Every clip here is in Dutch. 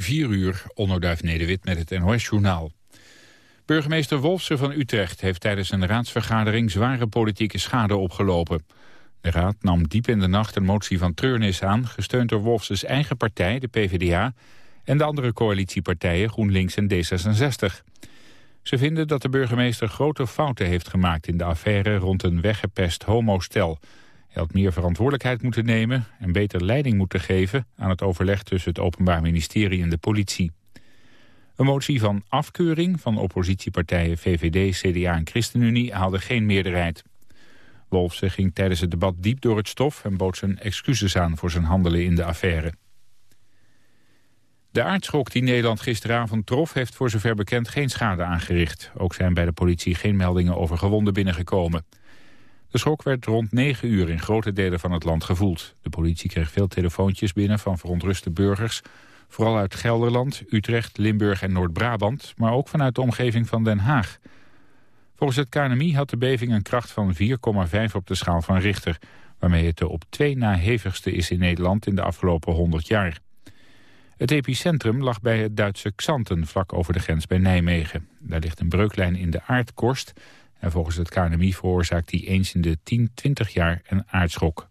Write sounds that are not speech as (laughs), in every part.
4 uur, onderduif Nederwit met het NOS-journaal. Burgemeester Wolfsen van Utrecht heeft tijdens een raadsvergadering zware politieke schade opgelopen. De raad nam diep in de nacht een motie van treurnis aan, gesteund door Wolfsens eigen partij, de PvdA, en de andere coalitiepartijen GroenLinks en D66. Ze vinden dat de burgemeester grote fouten heeft gemaakt in de affaire rond een weggepest homostel. Hij meer verantwoordelijkheid moeten nemen en beter leiding moeten geven aan het overleg tussen het Openbaar Ministerie en de politie. Een motie van afkeuring van oppositiepartijen VVD, CDA en ChristenUnie haalde geen meerderheid. Wolfsen ging tijdens het debat diep door het stof en bood zijn excuses aan voor zijn handelen in de affaire. De aardschok die Nederland gisteravond trof heeft voor zover bekend geen schade aangericht. Ook zijn bij de politie geen meldingen over gewonden binnengekomen. De schok werd rond 9 uur in grote delen van het land gevoeld. De politie kreeg veel telefoontjes binnen van verontruste burgers... vooral uit Gelderland, Utrecht, Limburg en Noord-Brabant... maar ook vanuit de omgeving van Den Haag. Volgens het KNMI had de beving een kracht van 4,5 op de schaal van Richter... waarmee het de op twee na hevigste is in Nederland in de afgelopen 100 jaar. Het epicentrum lag bij het Duitse Xanten, vlak over de grens bij Nijmegen. Daar ligt een breuklijn in de aardkorst... en volgens het KNMI veroorzaakt die eens in de 10, 20 jaar een aardschok.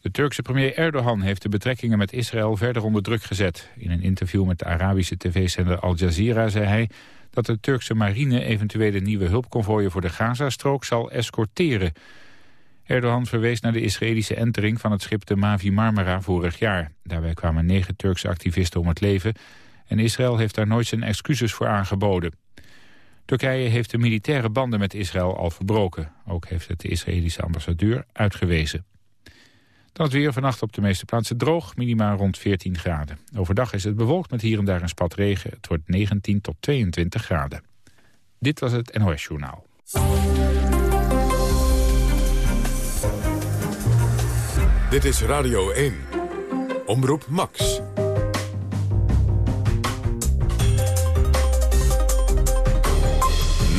De Turkse premier Erdogan heeft de betrekkingen met Israël verder onder druk gezet. In een interview met de Arabische tv-zender Al Jazeera zei hij dat de Turkse marine eventuele nieuwe hulpconvooien voor de Gazastrook zal escorteren. Erdogan verwees naar de Israëlische entering van het schip de Mavi Marmara vorig jaar. Daarbij kwamen negen Turkse activisten om het leven en Israël heeft daar nooit zijn excuses voor aangeboden. Turkije heeft de militaire banden met Israël al verbroken. Ook heeft het de Israëlische ambassadeur uitgewezen. Dan het weer vannacht op de meeste plaatsen droog, minimaal rond 14 graden. Overdag is het bewolkt met hier en daar een spat regen. Het wordt 19 tot 22 graden. Dit was het NOS Journaal. Dit is Radio 1. Omroep Max.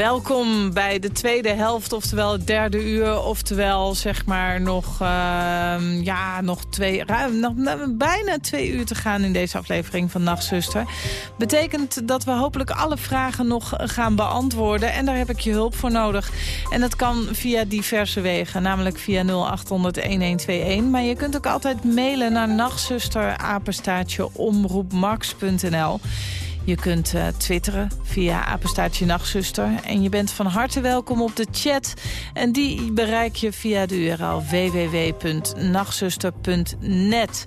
Welkom bij de tweede helft, oftewel het derde uur. Oftewel zeg maar nog, uh, ja, nog, twee, ruim, nog bijna twee uur te gaan in deze aflevering van Nachtzuster. Betekent dat we hopelijk alle vragen nog gaan beantwoorden. En daar heb ik je hulp voor nodig. En dat kan via diverse wegen, namelijk via 0800-1121. Maar je kunt ook altijd mailen naar nachtzuster, omroepmax.nl. Je kunt uh, twitteren via apenstaartje nachtzuster. En je bent van harte welkom op de chat. En die bereik je via de URL www.nachtzuster.net.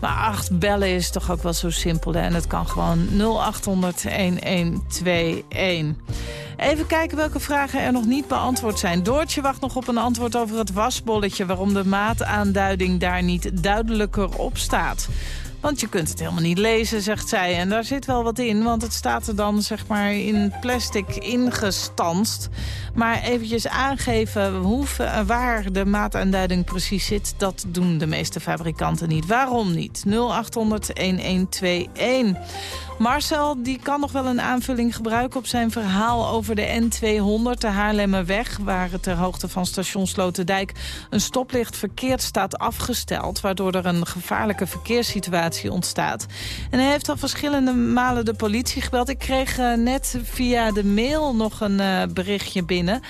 Maar acht bellen is toch ook wel zo simpel. Hè? En het kan gewoon 0800-1121. Even kijken welke vragen er nog niet beantwoord zijn. Doortje wacht nog op een antwoord over het wasbolletje... waarom de maataanduiding daar niet duidelijker op staat. Want je kunt het helemaal niet lezen, zegt zij. En daar zit wel wat in, want het staat er dan zeg maar in plastic ingestanst. Maar eventjes aangeven hoe, waar de maataanduiding precies zit... dat doen de meeste fabrikanten niet. Waarom niet? 0800-1121. Marcel die kan nog wel een aanvulling gebruiken op zijn verhaal over de N200, de Haarlemmerweg, waar het ter hoogte van station Sloterdijk een stoplicht verkeerd staat afgesteld, waardoor er een gevaarlijke verkeerssituatie ontstaat. En hij heeft al verschillende malen de politie gebeld. Ik kreeg uh, net via de mail nog een uh, berichtje binnen.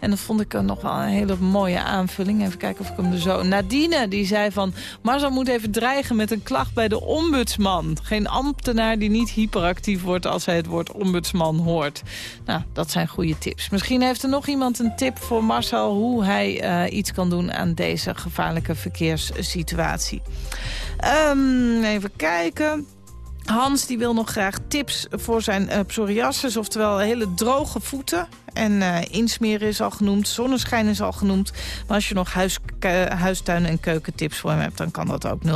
En dat vond ik nog wel een hele mooie aanvulling. Even kijken of ik hem er zo... Nadine, die zei van... Marcel moet even dreigen met een klacht bij de ombudsman. Geen ambtenaar die niet hyperactief wordt als hij het woord ombudsman hoort. Nou, dat zijn goede tips. Misschien heeft er nog iemand een tip voor Marcel... hoe hij uh, iets kan doen aan deze gevaarlijke verkeerssituatie. Um, even kijken... Hans die wil nog graag tips voor zijn uh, psoriasis, oftewel hele droge voeten. En uh, insmeren is al genoemd, zonneschijn is al genoemd. Maar als je nog huis, en keukentips voor hem hebt... dan kan dat ook 0800-1121.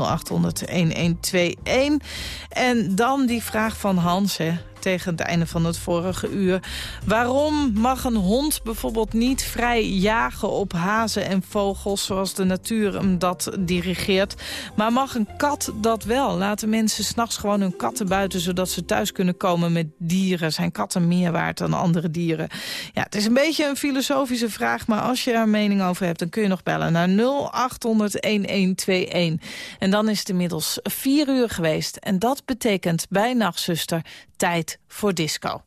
En dan die vraag van Hans, hè tegen het einde van het vorige uur. Waarom mag een hond bijvoorbeeld niet vrij jagen op hazen en vogels... zoals de natuur hem dat dirigeert? Maar mag een kat dat wel? Laten mensen s'nachts gewoon hun katten buiten... zodat ze thuis kunnen komen met dieren? Zijn katten meer waard dan andere dieren? Ja, het is een beetje een filosofische vraag, maar als je er mening over hebt... dan kun je nog bellen naar 0800-1121. En dan is het inmiddels vier uur geweest. En dat betekent bij Nachtzuster tijd voor disco.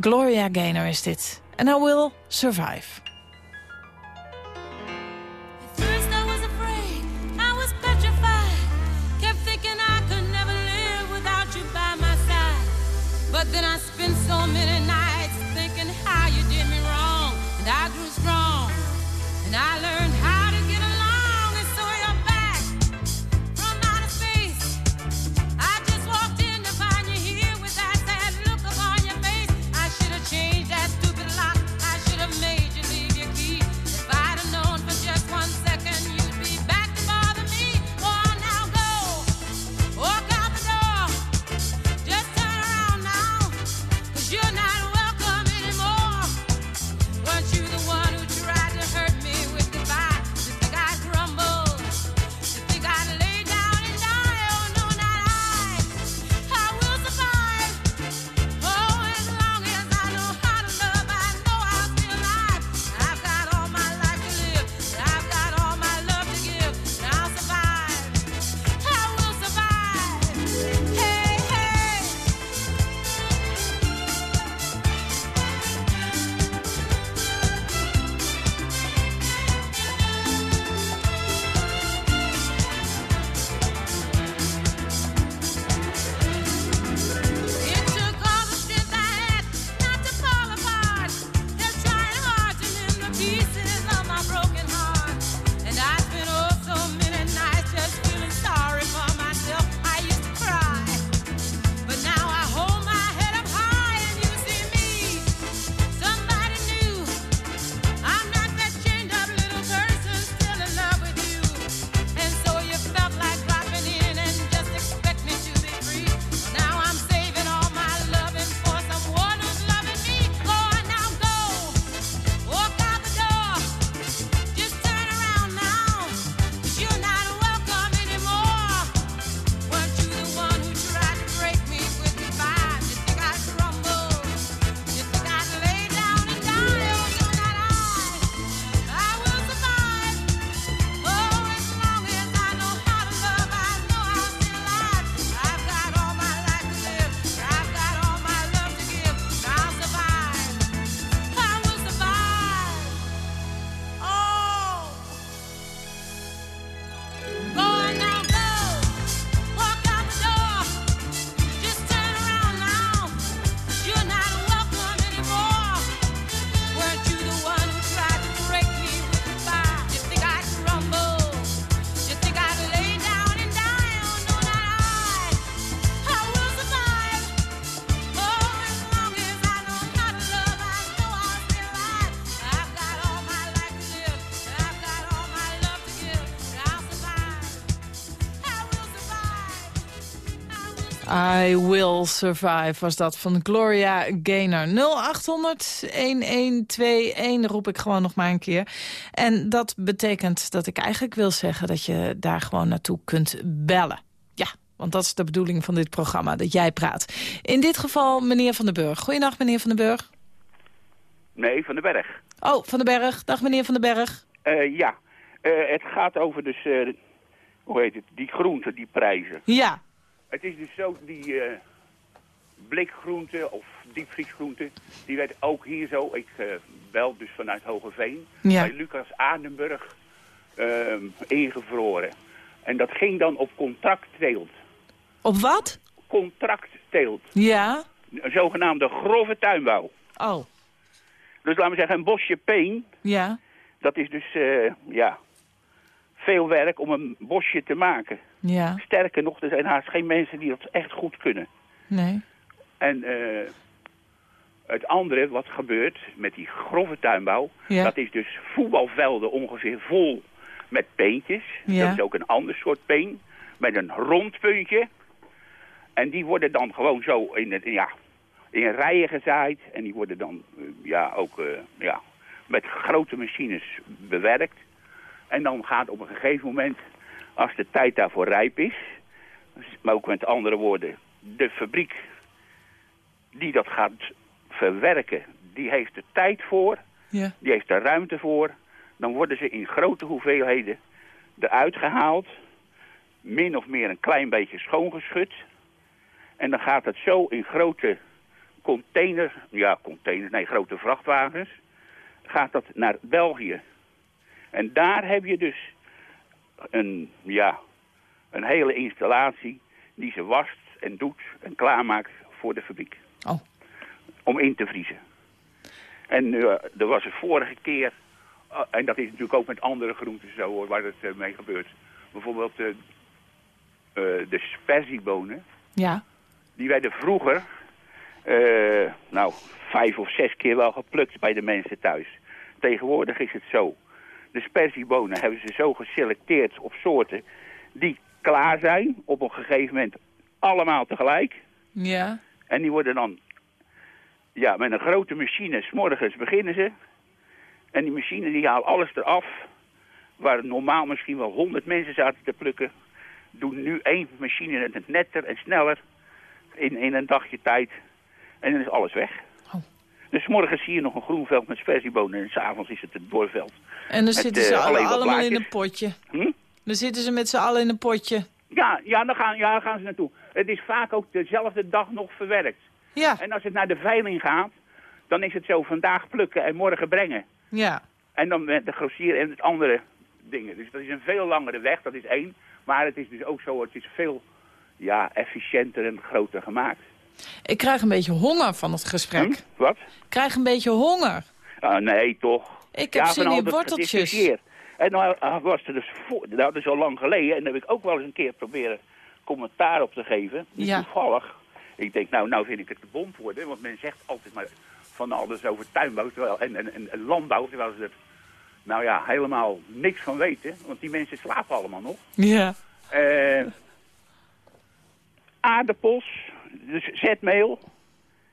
Gloria Gaynor is dit. And I will survive. Will Survive was dat van Gloria Gaynor. 0800-1121 roep ik gewoon nog maar een keer. En dat betekent dat ik eigenlijk wil zeggen... dat je daar gewoon naartoe kunt bellen. Ja, want dat is de bedoeling van dit programma, dat jij praat. In dit geval meneer Van den Burg. Goeiedag, meneer Van den Burg. Nee, van de berg. Oh, Van den Berg. Dag, meneer Van den Berg. Eh, ja, Eh, het gaat over dus, eh, hoe heet het, die groenten, die prijzen. Ja, Het is dus zo, die blikgroenten of diepvriesgroenten, die werd ook hier zo, ik eh, bel dus vanuit Hogeveen, Ja. bij Lucas Aardenburg ehm, ingevroren. En dat ging dan op contractteelt. op wat? Contractteelt. Ja. Een zogenaamde grove tuinbouw. Oh, Dus laten we zeggen, een bosje peen, ja. dat is dus, eh, ja, veel werk om een bosje te maken. Ja, Sterker nog, er zijn haast geen mensen die dat echt goed kunnen. nee. En eh, het andere wat gebeurt met die grove tuinbouw, Ja. dat is dus voetbalvelden ongeveer vol met peentjes. Ja. Dat is ook een ander soort peen, met een rond puntje. En die worden dan gewoon zo in, het, ja, in rijen gezaaid. En die worden dan eh, ja, ook eh, ja, met grote machines bewerkt. En dan gaat op een gegeven moment, als de tijd daarvoor rijp is... maar ook met andere woorden, de fabriek die dat gaat verwerken, die heeft er tijd voor, Ja. die heeft er ruimte voor. Dan worden ze in grote hoeveelheden eruit gehaald. Min of meer een klein beetje schoongeschud. En dan gaat het zo in grote containers, ja containers, nee grote vrachtwagens. Gaat dat naar België. En daar heb je dus een, ja, een hele installatie die ze wast en doet en klaarmaakt voor de fabriek. Oh. Om in te vriezen. En eh, er was een vorige keer, eh, en dat is natuurlijk ook met andere groenten zo hoor, waar het eh, mee gebeurt. Bijvoorbeeld de sperziebonen, Ja. die werden vroeger, nou, vijf of zes keer wel geplukt bij de mensen thuis. Tegenwoordig is het zo. De sperziebonen hebben ze zo geselecteerd op soorten die klaar zijn op een gegeven moment allemaal tegelijk. Ja. En die worden dan, ja, met een grote machine, s'morgens beginnen ze. En die machine die haalt alles eraf. Waar normaal misschien wel honderd mensen zaten te plukken. Doen nu één machine het netter en sneller. In, in een dagje tijd. En dan is alles weg. Oh. Dus 's morgens zie je nog een groen veld met sperziebonen. En s'avonds is het een doorveld. En dan zitten ze eh, alle- allemaal in een potje. Hm? Dan zitten ze met z'n allen in een potje. Ja, ja, dan gaan, ja, daar gaan ze naartoe. Het is vaak ook dezelfde dag nog verwerkt. Ja. En als het naar de veiling gaat, dan is het zo vandaag plukken en morgen brengen. Ja. En dan met de grossier en het andere dingen. Dus dat is een veel langere weg, dat is één. Maar het is dus ook zo, het is veel ja, efficiënter en groter gemaakt. Ik krijg een beetje honger van het gesprek. Hm? Wat? Ik krijg een beetje honger. Ah, nee, toch. Ik heb ja, zin in dat worteltjes. En nou ah, was er dus voor, dat is al lang geleden. En daar heb ik ook wel eens een keer proberen commentaar op te geven. Dus Ja. Toevallig. Ik denk, nou, nou vind ik het te bom worden. Want men zegt altijd maar van alles over tuinbouw terwijl, en, en, en, en landbouw. Terwijl ze er, nou ja, helemaal niks van weten. Want die mensen slapen allemaal nog. Ja. Eh, aardappels, dus zetmeel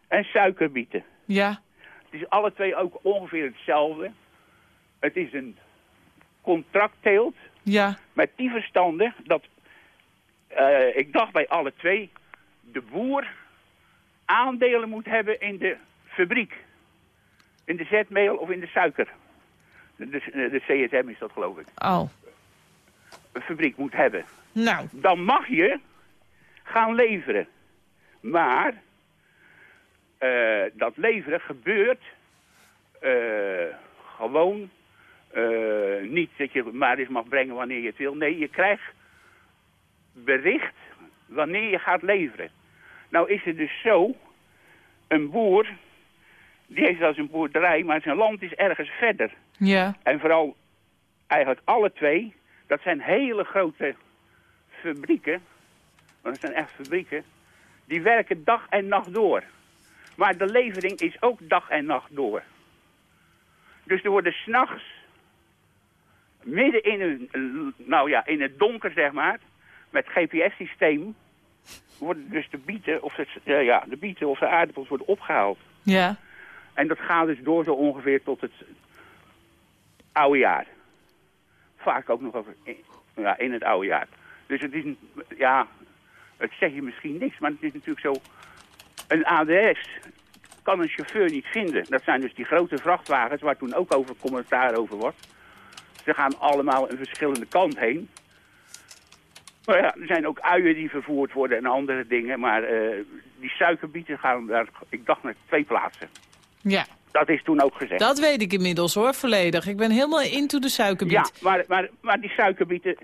en suikerbieten. Ja. Het is alle twee ook ongeveer hetzelfde. Het is een contractteelt Ja. met die verstanden dat, eh, ik dacht bij alle twee, de boer aandelen moet hebben in de fabriek. In de zetmeel of in de suiker. De, de, CSM is dat geloof ik. Oh. Een fabriek moet hebben. Nou. dan mag je gaan leveren. Maar eh, dat leveren gebeurt eh, gewoon niet dat je maar eens mag brengen wanneer je het wil. Nee, je krijgt bericht wanneer je gaat leveren. Nou is het dus zo, een boer, die heeft wel zijn boerderij, maar zijn land is ergens verder. Ja. En vooral eigenlijk alle twee, dat zijn hele grote fabrieken, want dat zijn echt fabrieken, die werken dag en nacht door. Maar de levering is ook dag en nacht door. Dus er worden s'nachts, midden in, een, nou ja, in het donker zeg maar, met GPS-systeem, worden dus de bieten, of het, ja, ja, de bieten of de aardappels worden opgehaald. Ja. En dat gaat dus door zo ongeveer tot het oude jaar. Vaak ook nog over in, ja, in het oude jaar. Dus het is, een, ja, het zeg je misschien niks, maar het is natuurlijk zo... Een ADS kan een chauffeur niet vinden. Dat zijn dus die grote vrachtwagens waar toen ook over commentaar over was. Ze gaan allemaal een verschillende kant heen. Maar ja, er zijn ook uien die vervoerd worden en andere dingen. Maar eh, die suikerbieten gaan naar, ik dacht, naar twee plaatsen. Ja. Dat is toen ook gezegd. Dat weet ik inmiddels hoor, volledig. Ik ben helemaal into de suikerbiet. Ja, maar, maar, maar die suikerbieten...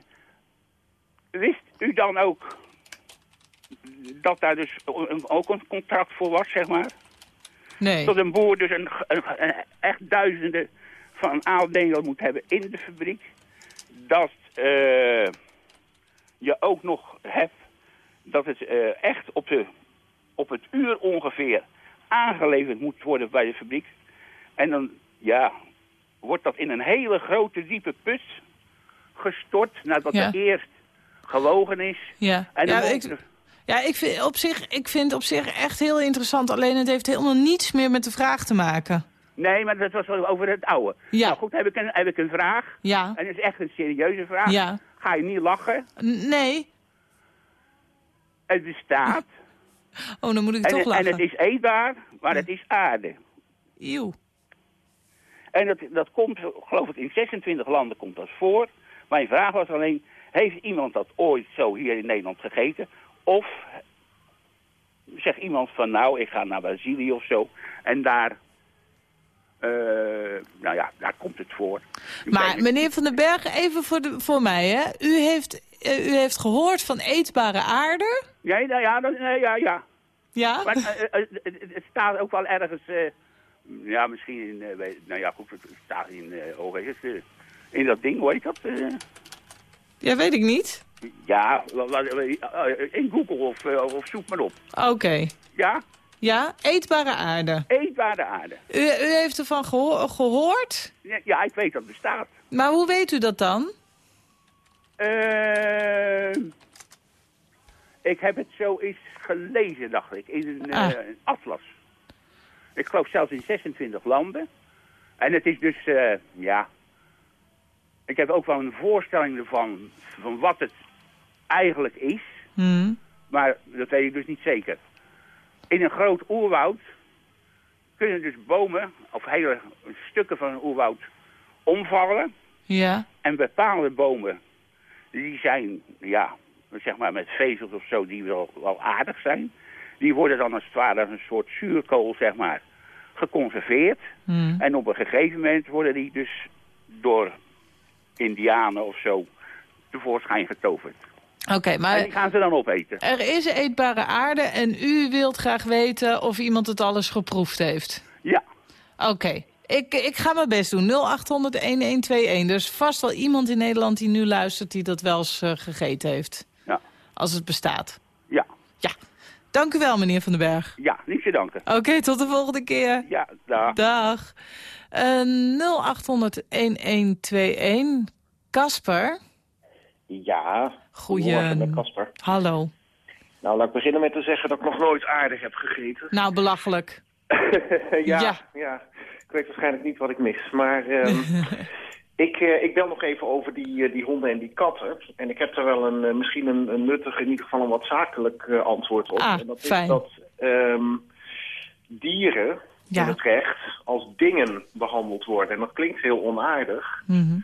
Wist u dan ook dat daar dus ook een contract voor was, zeg maar? Nee. Dat een boer dus een, een, een echt duizenden van aandelen moet hebben in de fabriek. Dat eh, je ook nog hebt dat het eh, echt op, de, op het uur ongeveer aangeleverd moet worden bij de fabriek. En dan, ja, wordt dat in een hele grote diepe put gestort nadat Ja. er eerst gewogen is. Ja. En dan Ja, ik, er- ja ik, vind op zich, ik vind op zich echt heel interessant. Alleen het heeft helemaal niets meer met de vraag te maken. Nee, maar dat was wel over het oude. Ja. Nou goed, heb ik een, heb ik een vraag. Ja. En het is echt een serieuze vraag. Ja. Ga je niet lachen? N- Nee. Het bestaat. (laughs) Oh, dan moet ik en, toch lachen. en het is eetbaar, maar het is aarde. Eeuw. En dat, dat komt, geloof ik, in 26 landen komt dat voor. Mijn vraag was alleen, heeft iemand dat ooit zo hier in Nederland gegeten? Of zegt iemand van, nou, ik ga naar Brazilië of zo. En daar, eh, nou ja, daar komt het voor. U Maar meneer Van den Berg, even voor, de, voor mij, hè. U heeft, eh, u heeft gehoord van eetbare aarde? Ja, nou ja, dat, nee, ja, ja. Ja? Maar eh, het, staat ook wel ergens, ja, misschien in, nou ja, goed, het staat in, eh, in dat ding, hoe heet dat? Ja, weet ik niet. ja, in Google of, of zoek maar op. Oké. Ja, Ja, eetbare aarde. eetbare aarde. U, u heeft ervan geho- gehoord? Ja, ja, ik weet dat het bestaat. Maar hoe weet u dat dan? Eh, ik heb het zo eens gelezen, dacht ik, in een eh, Ah. een atlas. Ik geloof zelfs in 26 landen. En het is dus, eh, ja... Ik heb ook wel een voorstelling ervan, van wat het eigenlijk is. Hm. Maar dat weet ik dus niet zeker. In een groot oerwoud kunnen dus bomen, of hele stukken van een oerwoud, omvallen. Ja. En bepaalde bomen, die zijn, ja, zeg maar met vezels of zo, die wel, wel aardig zijn. Die worden dan als het ware als een soort zuurkool, zeg maar, geconserveerd. Hm. En op een gegeven moment worden die dus door indianen of zo tevoorschijn getoverd. Oké, En maar die gaan ze dan opeten. er is eetbare aarde en u wilt graag weten of iemand het alles geproefd heeft. Ja, Oké, ik, ik ga mijn best doen. 0800-1121. Er is vast wel iemand in Nederland die nu luistert die dat wel eens eh, gegeten heeft. ja, Als het bestaat. ja, Ja. Dank u wel, meneer Van den Berg. ja, niet te danken. Oké, tot de volgende keer. Ja, daar. Dag. Eh 0800-1121. Kasper. Ja, Goeie- met Casper. Hallo. Nou, laat ik beginnen met te zeggen dat ik nog nooit aardig heb gegeten. Nou, belachelijk. (laughs) ja, Ja. ja. ik weet waarschijnlijk niet wat ik mis. Maar ehm, (laughs) ik, eh, ik bel nog even over die, eh, die honden en die katten. En ik heb daar wel een, eh, misschien een, een nuttig, in ieder geval een wat zakelijk antwoord op. Ah, en dat fijn. is dat ehm, dieren Ja. in het recht als dingen behandeld worden. En dat klinkt heel onaardig. Mhm.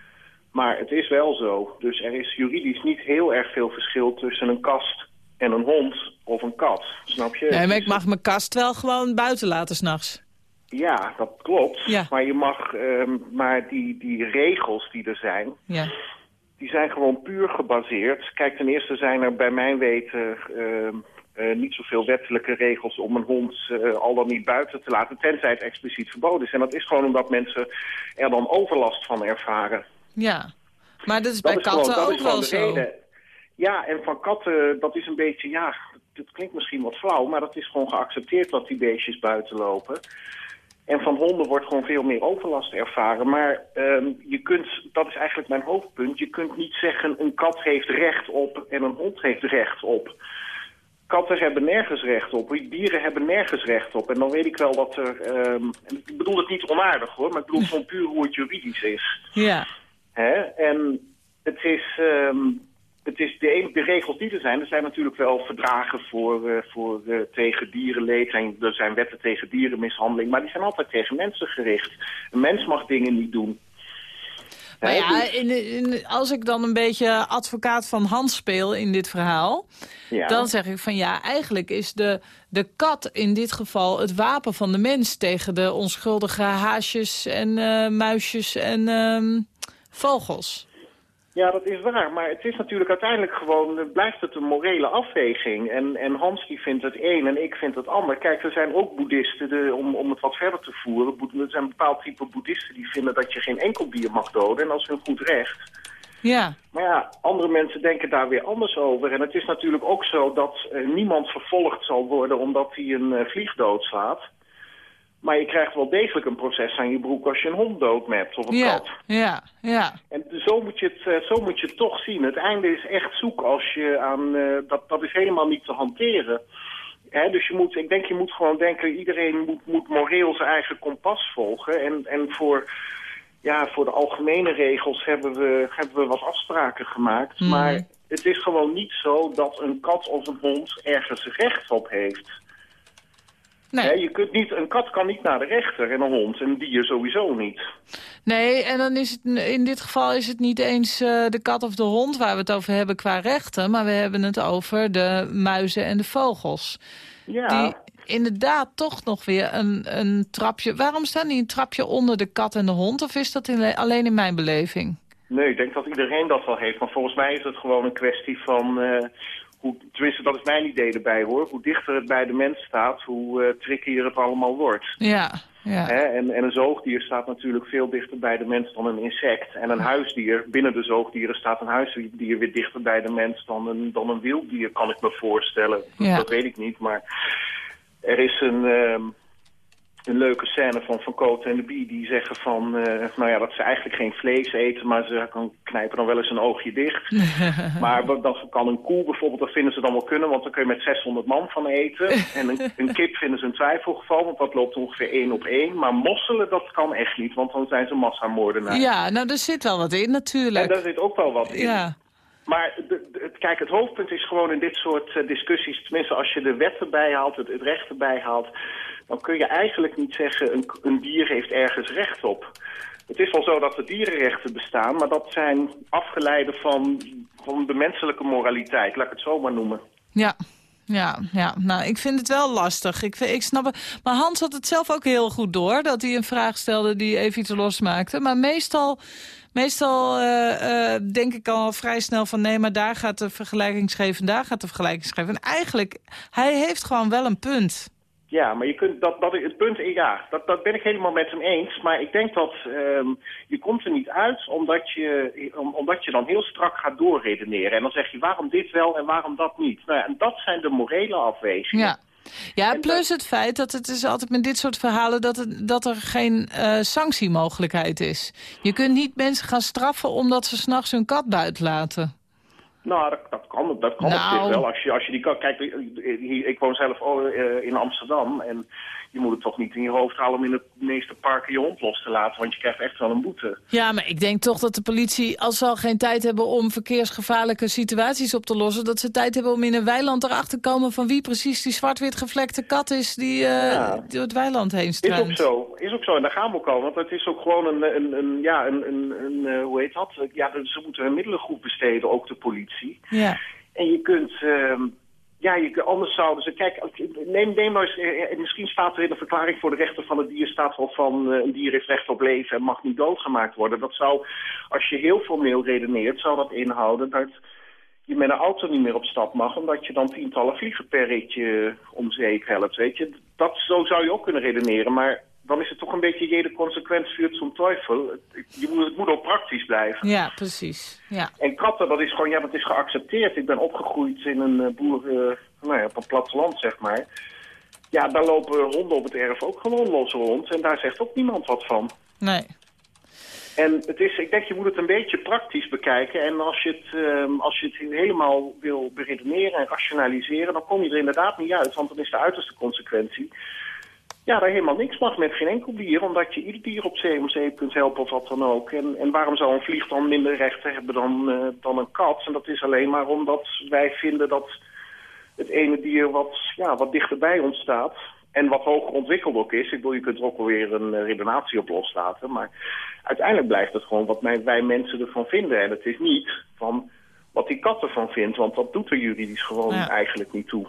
Maar het is wel zo. Dus er is juridisch niet heel erg veel verschil tussen een kast en een hond of een kat. Snap je? Nee, maar ik mag mijn kast wel gewoon buiten laten s'nachts. Ja, dat klopt. Ja. Maar je mag, ehm, maar die, die regels die er zijn, Ja. die zijn gewoon puur gebaseerd. Kijk, ten eerste zijn er bij mijn weten ehm, eh, niet zoveel wettelijke regels om een hond eh, al dan niet buiten te laten, tenzij het expliciet verboden is. En dat is gewoon omdat mensen er dan overlast van ervaren. Ja. Maar dat is Dat bij is katten ook is wel zo. reden. Ja, en van katten, dat is een beetje, ja, het klinkt misschien wat flauw, maar dat is gewoon geaccepteerd dat die beestjes buiten lopen. En van honden wordt gewoon veel meer overlast ervaren. Maar ehm, je kunt, dat is eigenlijk mijn hoofdpunt, je kunt niet zeggen een kat heeft recht op en een hond heeft recht op. Katten hebben nergens recht op, dieren hebben nergens recht op. En dan weet ik wel dat er, ehm, ik bedoel het niet onaardig hoor, maar ik bedoel (laughs) gewoon puur hoe het juridisch is. Ja. Hè? En het is, ehm, het is de, regels die er zijn. Er zijn natuurlijk wel verdragen voor, eh, voor, eh, tegen dierenleed. En er zijn wetten tegen dierenmishandeling. Maar die zijn altijd tegen mensen gericht. Een mens mag dingen niet doen. Maar ja, in, in, als ik dan een beetje advocaat van Hans speel in dit verhaal... ja. dan zeg ik van ja, eigenlijk is de, de kat in dit geval het wapen van de mens... tegen de onschuldige haasjes en eh, muisjes en ehm, vogels. Ja, dat is waar. Maar het is natuurlijk uiteindelijk gewoon, eh, blijft het een morele afweging. En, en Hans die vindt het een en ik vind het ander. Kijk, er zijn ook boeddhisten, de, om, om het wat verder te voeren. Er zijn bepaald type boeddhisten die vinden dat je geen enkel dier mag doden. En dat is hun goed recht. Ja, Maar ja, andere mensen denken daar weer anders over. En het is natuurlijk ook zo dat eh, niemand vervolgd zal worden omdat hij een eh, vlieg doodslaat. Maar je krijgt wel degelijk een proces aan je broek als je een hond doodmept of een ja, kat. ja, ja. En zo moet, je het, eh, zo moet je het toch zien. Het einde is echt zoek als je aan... eh, dat, dat is helemaal niet te hanteren. Dus je moet, ik denk, je moet gewoon denken... iedereen moet, moet moreel zijn eigen kompas volgen. En, en voor, ja, voor de algemene regels hebben we, hebben we wat afspraken gemaakt. Mhm. Maar het is gewoon niet zo dat een kat of een hond ergens recht op heeft. Nee. Je kunt niet, een kat kan niet naar de rechter en een hond en een dier sowieso niet. Nee, en dan is het in dit geval is het niet eens eh, de kat of de hond waar we het over hebben qua rechten. Maar we hebben het over de muizen en de vogels. Ja, Die inderdaad toch nog weer een, een trapje... Waarom staan die een trapje onder de kat en de hond? Of is dat in- alleen in mijn beleving? nee, ik denk dat iedereen dat wel heeft. Maar volgens mij is het gewoon een kwestie van... eh, hoe, tenminste, dat is mijn idee erbij hoor. Hoe dichter het bij de mens staat, hoe eh trickier het allemaal wordt. Ja, ja. Hè? En, en een zoogdier staat natuurlijk veel dichter bij de mens dan een insect. En een huisdier, binnen de zoogdieren staat een huisdier weer dichter bij de mens dan een, dan een wild dier, kan ik me voorstellen. Ja. Dat weet ik niet, maar er is een, ehm, een leuke scène van Van Koot en de Bie die zeggen van, eh, nou ja, dat ze eigenlijk geen vlees eten, maar ze kan knijpen dan wel eens een oogje dicht. (laughs) maar dan kan een koe bijvoorbeeld, dat vinden ze dan wel kunnen, want dan kun je met 600 man van eten. En een, een kip vinden ze een twijfelgeval, want dat loopt ongeveer één op één. Maar mosselen, dat kan echt niet, want dan zijn ze massamoordenaar. ja, nou, er zit wel wat in En natuurlijk. daar zit ook wel wat in. Ja, Maar de, de- het- kijk, het hoofdpunt is gewoon in dit soort eh, discussies... tenminste als je de wet erbij haalt, het, het recht erbij haalt... dan kun je eigenlijk niet zeggen een, een dier heeft ergens recht op. Het is wel zo dat er dierenrechten bestaan... maar dat zijn afgeleiden van, van de menselijke moraliteit, laat ik het zo maar noemen. ja. Ja, ja, nou, ik vind het wel lastig. Ik, ik snap het. Maar Hans had het zelf ook heel goed door... dat hij een vraag stelde die even iets losmaakte. Maar meestal, meestal eh, eh, denk ik al vrij snel van... nee, maar daar gaat de vergelijking scheef en daar gaat de vergelijking scheef. En eigenlijk, hij heeft gewoon wel een punt. Ja, maar je kunt dat, dat het punt, ja, dat, dat ben ik helemaal met hem eens. Maar ik denk dat ehm, je komt er niet uit omdat je, om- omdat je dan heel strak gaat doorredeneren. En dan zeg je waarom dit wel en waarom dat niet. Nou ja, en dat zijn de morele afwegingen. Ja. Ja, plus het feit dat het is altijd met dit soort verhalen... dat, het, dat er geen eh, sanctiemogelijkheid is. Je kunt niet mensen gaan straffen omdat ze s'nachts hun kat buiten laten. Nou, dat, dat kan, dat kan Nou. op zich wel. Als je, als je die kan, kijk, ik woon zelf oh, eh, in Amsterdam en je moet het toch niet in je hoofd halen om in de meeste parken je hond los te laten, want je krijgt echt wel een boete. Ja, maar ik denk toch dat de politie, als ze al geen tijd hebben... om verkeersgevaarlijke situaties op te lossen... dat ze tijd hebben om in een weiland erachter te komen... van wie precies die zwart-wit gevlekte kat is die, eh, Ja. door het weiland heen Is struint. ook zo, is ook zo. En daar gaan we ook al, want het is ook gewoon een, een, een ja, een, een, een eh, hoe heet dat? Ja, ze moeten een middelen goed besteden, ook de politie. Ja. En je kunt, ehm, ja, je, anders zouden ze, kijk, neem, neem nou eens, eh, eh, misschien staat er in de verklaring voor de rechten van het dier, staat wel van, eh, een dier heeft recht op leven en mag niet doodgemaakt worden. Dat zou, als je heel formeel redeneert, zou dat inhouden dat je met een auto niet meer op stap mag, omdat je dan tientallen vliegen per ritje om zeep helpt, weet je. Dat, zo zou je ook kunnen redeneren, maar dan is het toch een beetje jede consequent vuurt zo'n teufel. Het, je moet, het moet ook praktisch blijven. ja, precies. Ja. En katten, dat is gewoon, ja, dat is geaccepteerd. Ik ben opgegroeid in een eh, boer, eh, nou ja, op een platteland, zeg maar. Ja, daar lopen honden op het erf ook gewoon los rond. En daar zegt ook niemand wat van. Nee. En het is, ik denk, je moet het een beetje praktisch bekijken. En als je het, ehm, als je het helemaal wil beredeneren en rationaliseren... dan kom je er inderdaad niet uit, want dan is de uiterste consequentie... ja, daar helemaal niks mag met geen enkel dier... omdat je ieder dier op zee kunt helpen of wat dan ook. En, en waarom zou een vlieg dan minder rechten hebben dan, eh, dan een kat? En dat is alleen maar omdat wij vinden dat het ene dier wat, ja, wat dichterbij ons staat... En wat hoger ontwikkeld ook is. Ik bedoel, je kunt er ook wel weer een eh, redenatie op loslaten. Maar uiteindelijk blijft het gewoon wat wij, wij mensen ervan vinden. En het is niet van wat die kat ervan vindt. Want dat doet er juridisch gewoon Ja. eigenlijk niet toe.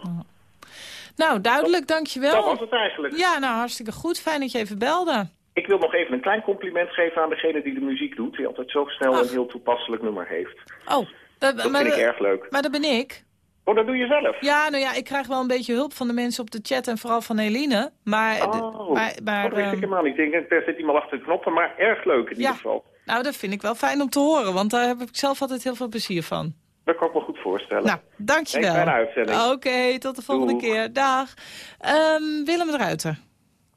Nou, duidelijk, dankjewel. Dat was het eigenlijk. Ja, nou, hartstikke goed. Fijn dat je even belde. Ik wil nog even een klein compliment geven aan degene die de muziek doet. Die altijd zo snel Ach. een heel toepasselijk nummer heeft. Oh, dat, Dat maar, vind ik erg leuk. maar dat ben ik. Oh, dat doe je zelf? Ja, nou ja, ik krijg wel een beetje hulp van de mensen op de chat en vooral van Eline. Maar, Oh, maar, maar dat wist ehm, ik helemaal niet. Ik denk, er zit iemand achter de knoppen, maar erg leuk in Ja. ieder geval. nou, dat vind ik wel fijn om te horen, want daar heb ik zelf altijd heel veel plezier van. Dat kan ik me goed voorstellen. Nou, dankjewel. Hey, fijne uitzending. Oké, tot de volgende Doeg. keer. Dag. Ehm, Willem de Ruiter.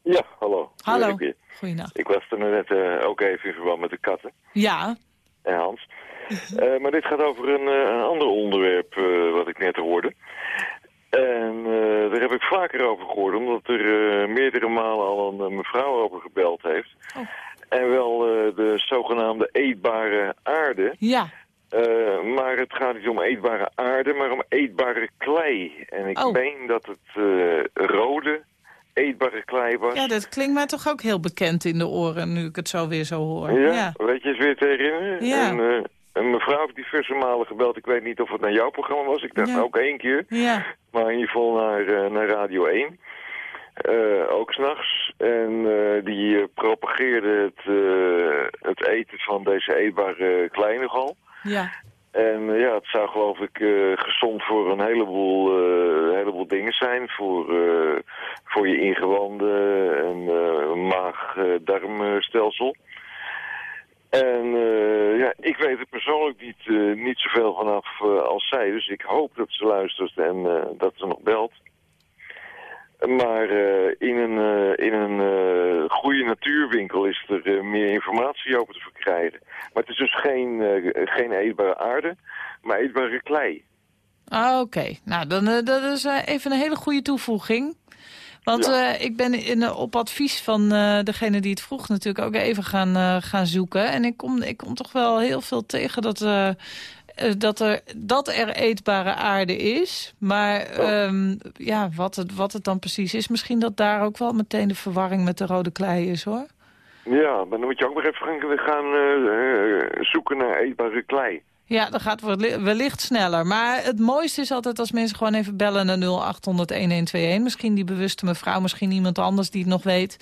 Ja, hallo. Hallo. Goeienacht. ik was er net eh, ook even in verband met de katten Ja, en Hans. Eh, maar dit gaat over een, eh, ander onderwerp wat ik net hoorde. En daar heb ik vaker over gehoord, omdat er meerdere malen al een mevrouw over gebeld heeft. Oh. En wel de zogenaamde eetbare aarde. ja. Eh, maar het gaat niet om eetbare aarde, maar om eetbare klei. En ik Oh. meen dat het eh, rode eetbare was. Ja, dat klinkt mij toch ook heel bekend in de oren, nu ik het zo weer zo hoor. Ja, ja. weet je eens weer te herinneren? Ja. En, eh, een mevrouw heeft diverse malen gebeld. Ik weet niet of het naar jouw programma was. Ik dacht Ja. ook één keer. Ja. Maar in ieder geval naar, naar Radio 1. Eh, ook s'nachts. En die propageerde het, het eten van deze eetbare klei nogal. Ja. En eh, ja, het zou geloof ik eh, gezond voor een heleboel, eh, heleboel dingen zijn. Voor, voor je ingewanden en maag-darmstelsel. En ja, ik weet er persoonlijk niet, niet zoveel vanaf als zij. Dus ik hoop dat ze luistert en dat ze nog belt. Maar eh, in een, eh, in een eh, goede natuurwinkel is er meer informatie over te verkrijgen. Maar het is dus geen, geen eetbare aarde, maar eetbare klei. Ah, Oké, nou dan dat is even een hele goede toevoeging. Want Ja. ik ben in, op advies van degene die het vroeg natuurlijk ook even gaan, gaan zoeken. En ik kom, ik kom toch wel heel veel tegen dat, dat, er, dat er eetbare aarde is. Maar ehm, ja, wat het, wat het dan precies is, misschien dat daar ook wel meteen de verwarring met de rode klei is hoor. Ja, maar dan moet je ook nog even gaan, eh, eh, zoeken naar eetbare klei. Ja, dat gaat welli- wellicht sneller. Maar het mooiste is altijd als mensen gewoon even bellen naar 0800-1121. Misschien die bewuste mevrouw, misschien iemand anders die het nog weet.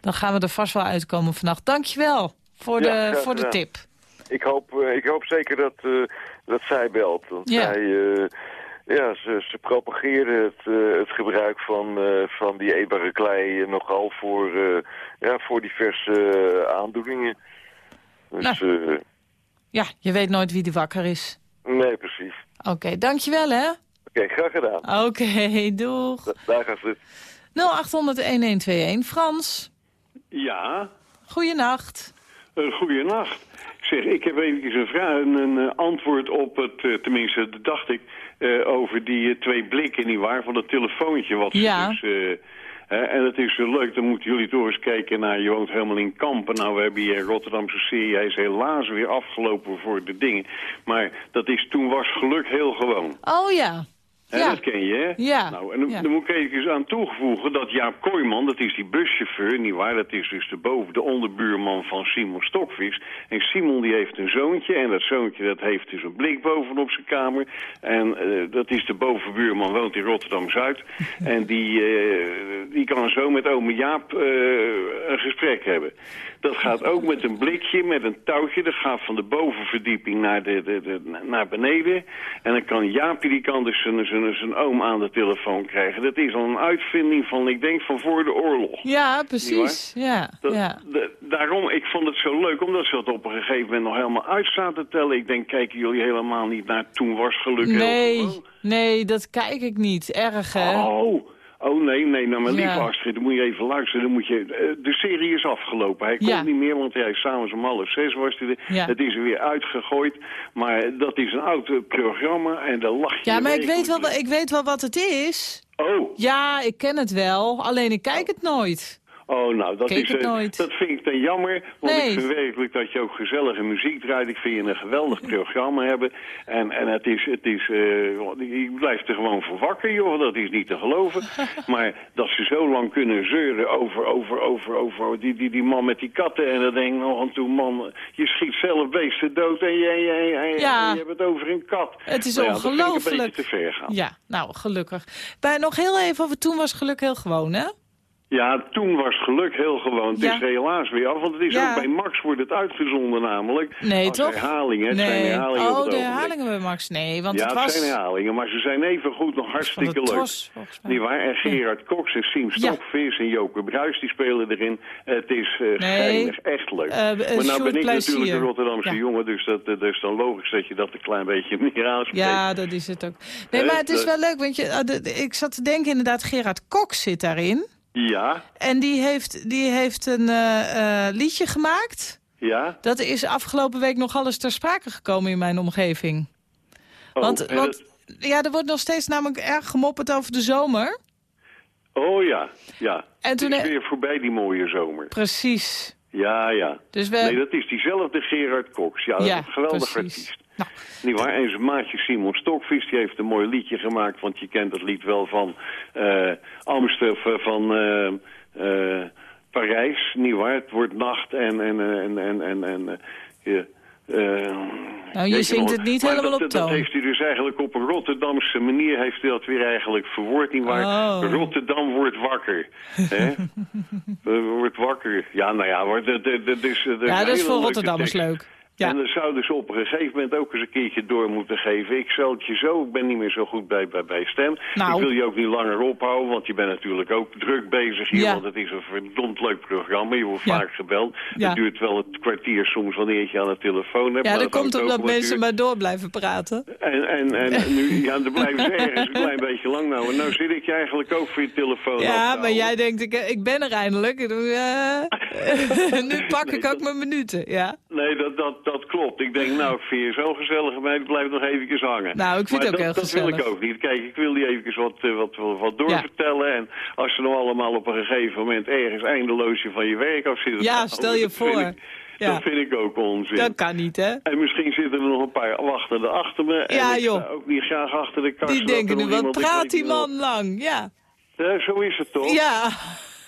Dan gaan we er vast wel uitkomen vannacht. Dankjewel voor de, voor de tip. Ik hoop, eh, ik hoop zeker dat, eh, dat zij belt. Want Ja. zij, eh, ja, ze, ze propageerde het, eh, het gebruik van, eh, van die eetbare klei nogal voor, eh, ja, voor diverse aandoeningen. Dus, eh, Ja, je weet nooit wie die wakker is. nee, precies. Oké, dankjewel hè. Oké, graag gedaan. Oké, (laughs) doeg. Da- Daar gaat het. 0800-1121. Frans, Ja, goeienacht. Uh, goeienacht. Zeg, ik heb even een, vraag, een, een eh, antwoord op het, eh, tenminste, dat dacht ik, eh, over die twee blikken, nietwaar, van dat telefoontje wat ze Ja. dus... en het is zo leuk, dan moeten jullie toch eens kijken naar, je woont helemaal in Kampen. Nou, we hebben hier Rotterdamse serie, hij is helaas weer afgelopen voor de dingen. Maar dat is, toen was geluk heel gewoon. Oh ja. Ja. Dat ken je, hè? Ja. Nou, en dan, Ja. dan moet ik even aan toevoegen dat Jaap Kooijman, dat is die buschauffeur, nietwaar? Dat is dus de, boven, de onderbuurman van Simon Stokvis. En Simon die heeft een zoontje en dat zoontje dat heeft dus een blik bovenop zijn kamer. En eh, dat is de bovenbuurman, woont in Rotterdam-Zuid. (laughs) en die, eh, die kan zo met ome Jaap eh, een gesprek hebben. Dat gaat ook met een blikje, met een touwtje. Dat gaat van de bovenverdieping naar, de, de, de, naar beneden. En dan kan Jaapje, die kan dus zijn, zijn, zijn oom aan de telefoon krijgen. Dat is al een uitvinding van, ik denk, van voor de oorlog. Ja, precies. Ja, Dat, ja. de- daarom, ik vond het zo leuk, omdat ze dat op een gegeven moment nog helemaal uit zaten tellen. Ik denk, kijken jullie helemaal niet naar Toen was geluk heel Nee, nee, dat kijk ik niet. Erg, hè? Oh, oh nee, nee, nou mijn Ja. lieve Astrid, dan moet je even luisteren. Dan moet je, eh, de serie is afgelopen. Hij komt Ja. niet meer, want hij is s'avonds om half zes was hij er. Ja. Het is er weer uitgegooid. Maar dat is een oud eh, programma en daar lach je Ja, maar ik weet, wel, goed. ik weet wel wat het is. Oh, Ja, ik ken het wel. Alleen ik kijk het nooit. Oh, nou, dat, Keek is, eh, nooit. dat vind ik dan jammer. Want Nee. ik vind werkelijk dat je ook gezellige muziek draait. Ik vind je een geweldig programma hebben. En, en het is, het is eh, je blijft er gewoon voor wakker, joh. Dat is niet te geloven. (laughs) maar dat ze zo lang kunnen zeuren over, over, over, over die, die, die man met die katten. En dan denk ik nog aan toe, man, je schiet zelf beesten dood en je, je, je, Ja. je hebt het over een kat. Het is Nou ja, ongelooflijk. beetje te ver gaan. Ja, nou, gelukkig. Bij, nog heel even over toen was geluk heel gewoon, hè? Ja, toen was geluk heel gewoon. Het Ja. is helaas weer af, want het is Ja. ook bij Max wordt het uitgezonden namelijk. Nee, als toch? herhalingen. Het nee. zijn herhalingen oh, de herhalingen bij Max. Nee, want ja, het het was zijn herhalingen, maar ze zijn even goed nog van hartstikke de leuk. tros. Niet waar? En Gerard Cox en Siem. Stokvis en Joke Bruis, die spelen erin. Het is eh Nee. geinig, echt leuk. Eh, eh, maar nou ben ik Plezier. natuurlijk een Rotterdamse jongen, dus dat, dat is dan logisch dat je dat een klein beetje (laughs) meer aanspreekt. Ja, dat is het ook. Nee, Eh, maar het is wel leuk, want je, eh, ik zat te denken inderdaad, Gerard Cox zit daarin. Ja, En die heeft, die heeft een eh, eh, liedje gemaakt. ja. Dat is afgelopen week nog alles ter sprake gekomen in mijn omgeving. Oh, want want dat- ja, er wordt nog steeds namelijk erg gemopperd over de zomer. oh ja, ja. En toen het is weer voorbij die mooie zomer. Precies. Ja, ja. Dus we... Nee, dat is diezelfde Gerard Cox. Ja, dat is Ja, een geweldig precies. artiest. Niet waar? En zijn maatje Simon Stokvis, die heeft een mooi liedje gemaakt, want je kent dat lied wel van eh Amsterdam, van eh, eh, Parijs, niet waar? Het wordt nacht en... en, en, en, en, en eh, ja, eh, Nou, je zingt het niet helemaal dat, op Dat toon. heeft hij dus eigenlijk op een Rotterdamse manier heeft hij dat weer eigenlijk verwoord. Niet waar? Oh. Rotterdam wordt wakker. hè? (laughs) Eh, wordt wakker. Ja, nou ja, maar dat, dat, dat is... Dat Ja, dat is voor Rotterdammers leuk. Ja. En dat zouden ze op een gegeven moment ook eens een keertje door moeten geven. Ik zal het je zo, ik ben niet meer zo goed bij, bij, bij stem. Nou. Ik wil je ook niet langer ophouden, want je bent natuurlijk ook druk bezig hier. Ja. Want het is een verdomd leuk programma. Je wordt Ja. vaak gebeld. Het duurt wel een kwartier soms wanneer je aan de telefoon hebt. Ja, dat komt omdat mensen maar door blijven praten. En, en, en (laughs) nu, ja, dan blijven ze ergens een klein beetje lang nou. En nou zit ik je eigenlijk ook voor je telefoon Ja, maar jij denkt, ik, ik ben er eindelijk. Eh, (laughs) nu pak ik ook mijn minuten, ja. Nee, dat, dat, dat klopt. Ik denk, nou, ik vind je zo'n gezellige meid, blijf nog eventjes hangen. Nou, ik vind maar het ook dat, heel dat wil ik gezellig. ook niet. Kijk, ik wil die eventjes wat, eh, wat, wat, wat doorvertellen. En als ze nou allemaal op een gegeven moment ergens eindeloosje van je werk af zitten... te Ja, stel je voor. Ja. Dat vind ik ook onzin. Dat kan niet, hè? En misschien zitten er nog een paar wachtende achter me. En Ja, joh. ook niet graag achter de kast. Die denken nu, wat praat die man lang? Ja. Ja, zo is het toch? Ja.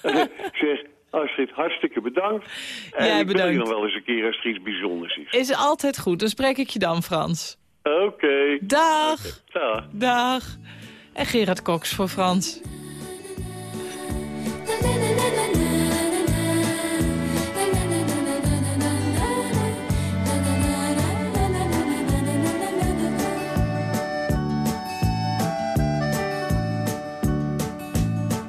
(laughs) (laughs) zeg, Astrid, hartstikke bedankt. En Jij ik bel je bedankt. nog wel eens een keer als er iets bijzonders is. Is altijd goed. Dan spreek ik je dan, Frans. Oké. Dag. Dag. Dag. En Gerard Cox voor Frans.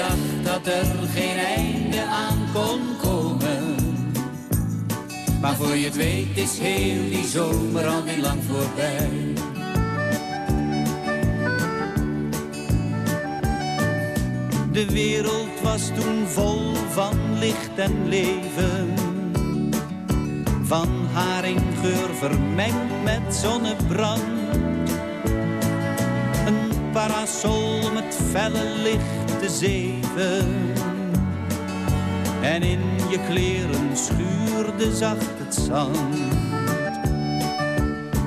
Dacht dat er geen einde aan kon komen. Maar voor je het weet is heel die zomer al niet lang voorbij. De wereld was toen vol van licht en leven. Van haringgeur vermengd met zonnebrand. Een parasol met felle lichte zeven. En in je kleren schuurde zacht het zand.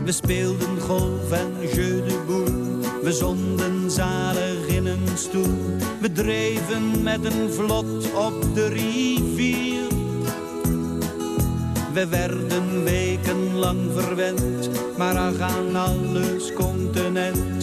We speelden golf en jeu de boel. We zonden zalig in een stoel. We dreven met een vlot op de rivier. We werden wekenlang verwend, maar ach aan alles continent.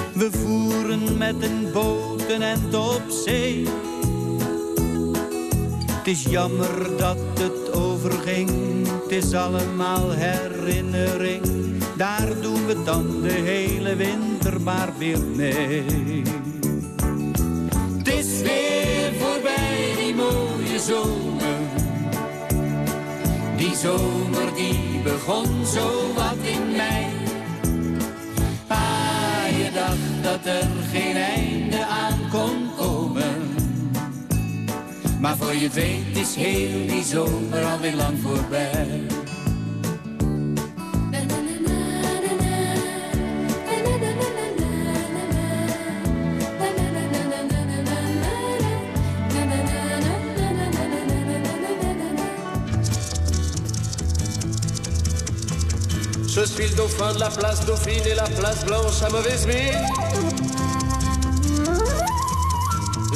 We voeren met een boot een end op zee. Het is jammer dat het overging, het is allemaal herinnering. Daar doen we dan de hele winter maar weer mee. Het is weer voorbij die mooie zomer. Die zomer die begon zo wat in mei. Ah, je dat er geen einde aan kon komen. Maar voor je weet is heel die zomer alweer lang voorbij. Je suis le dauphin de la place Dauphine et la place Blanche à mauvaise mine.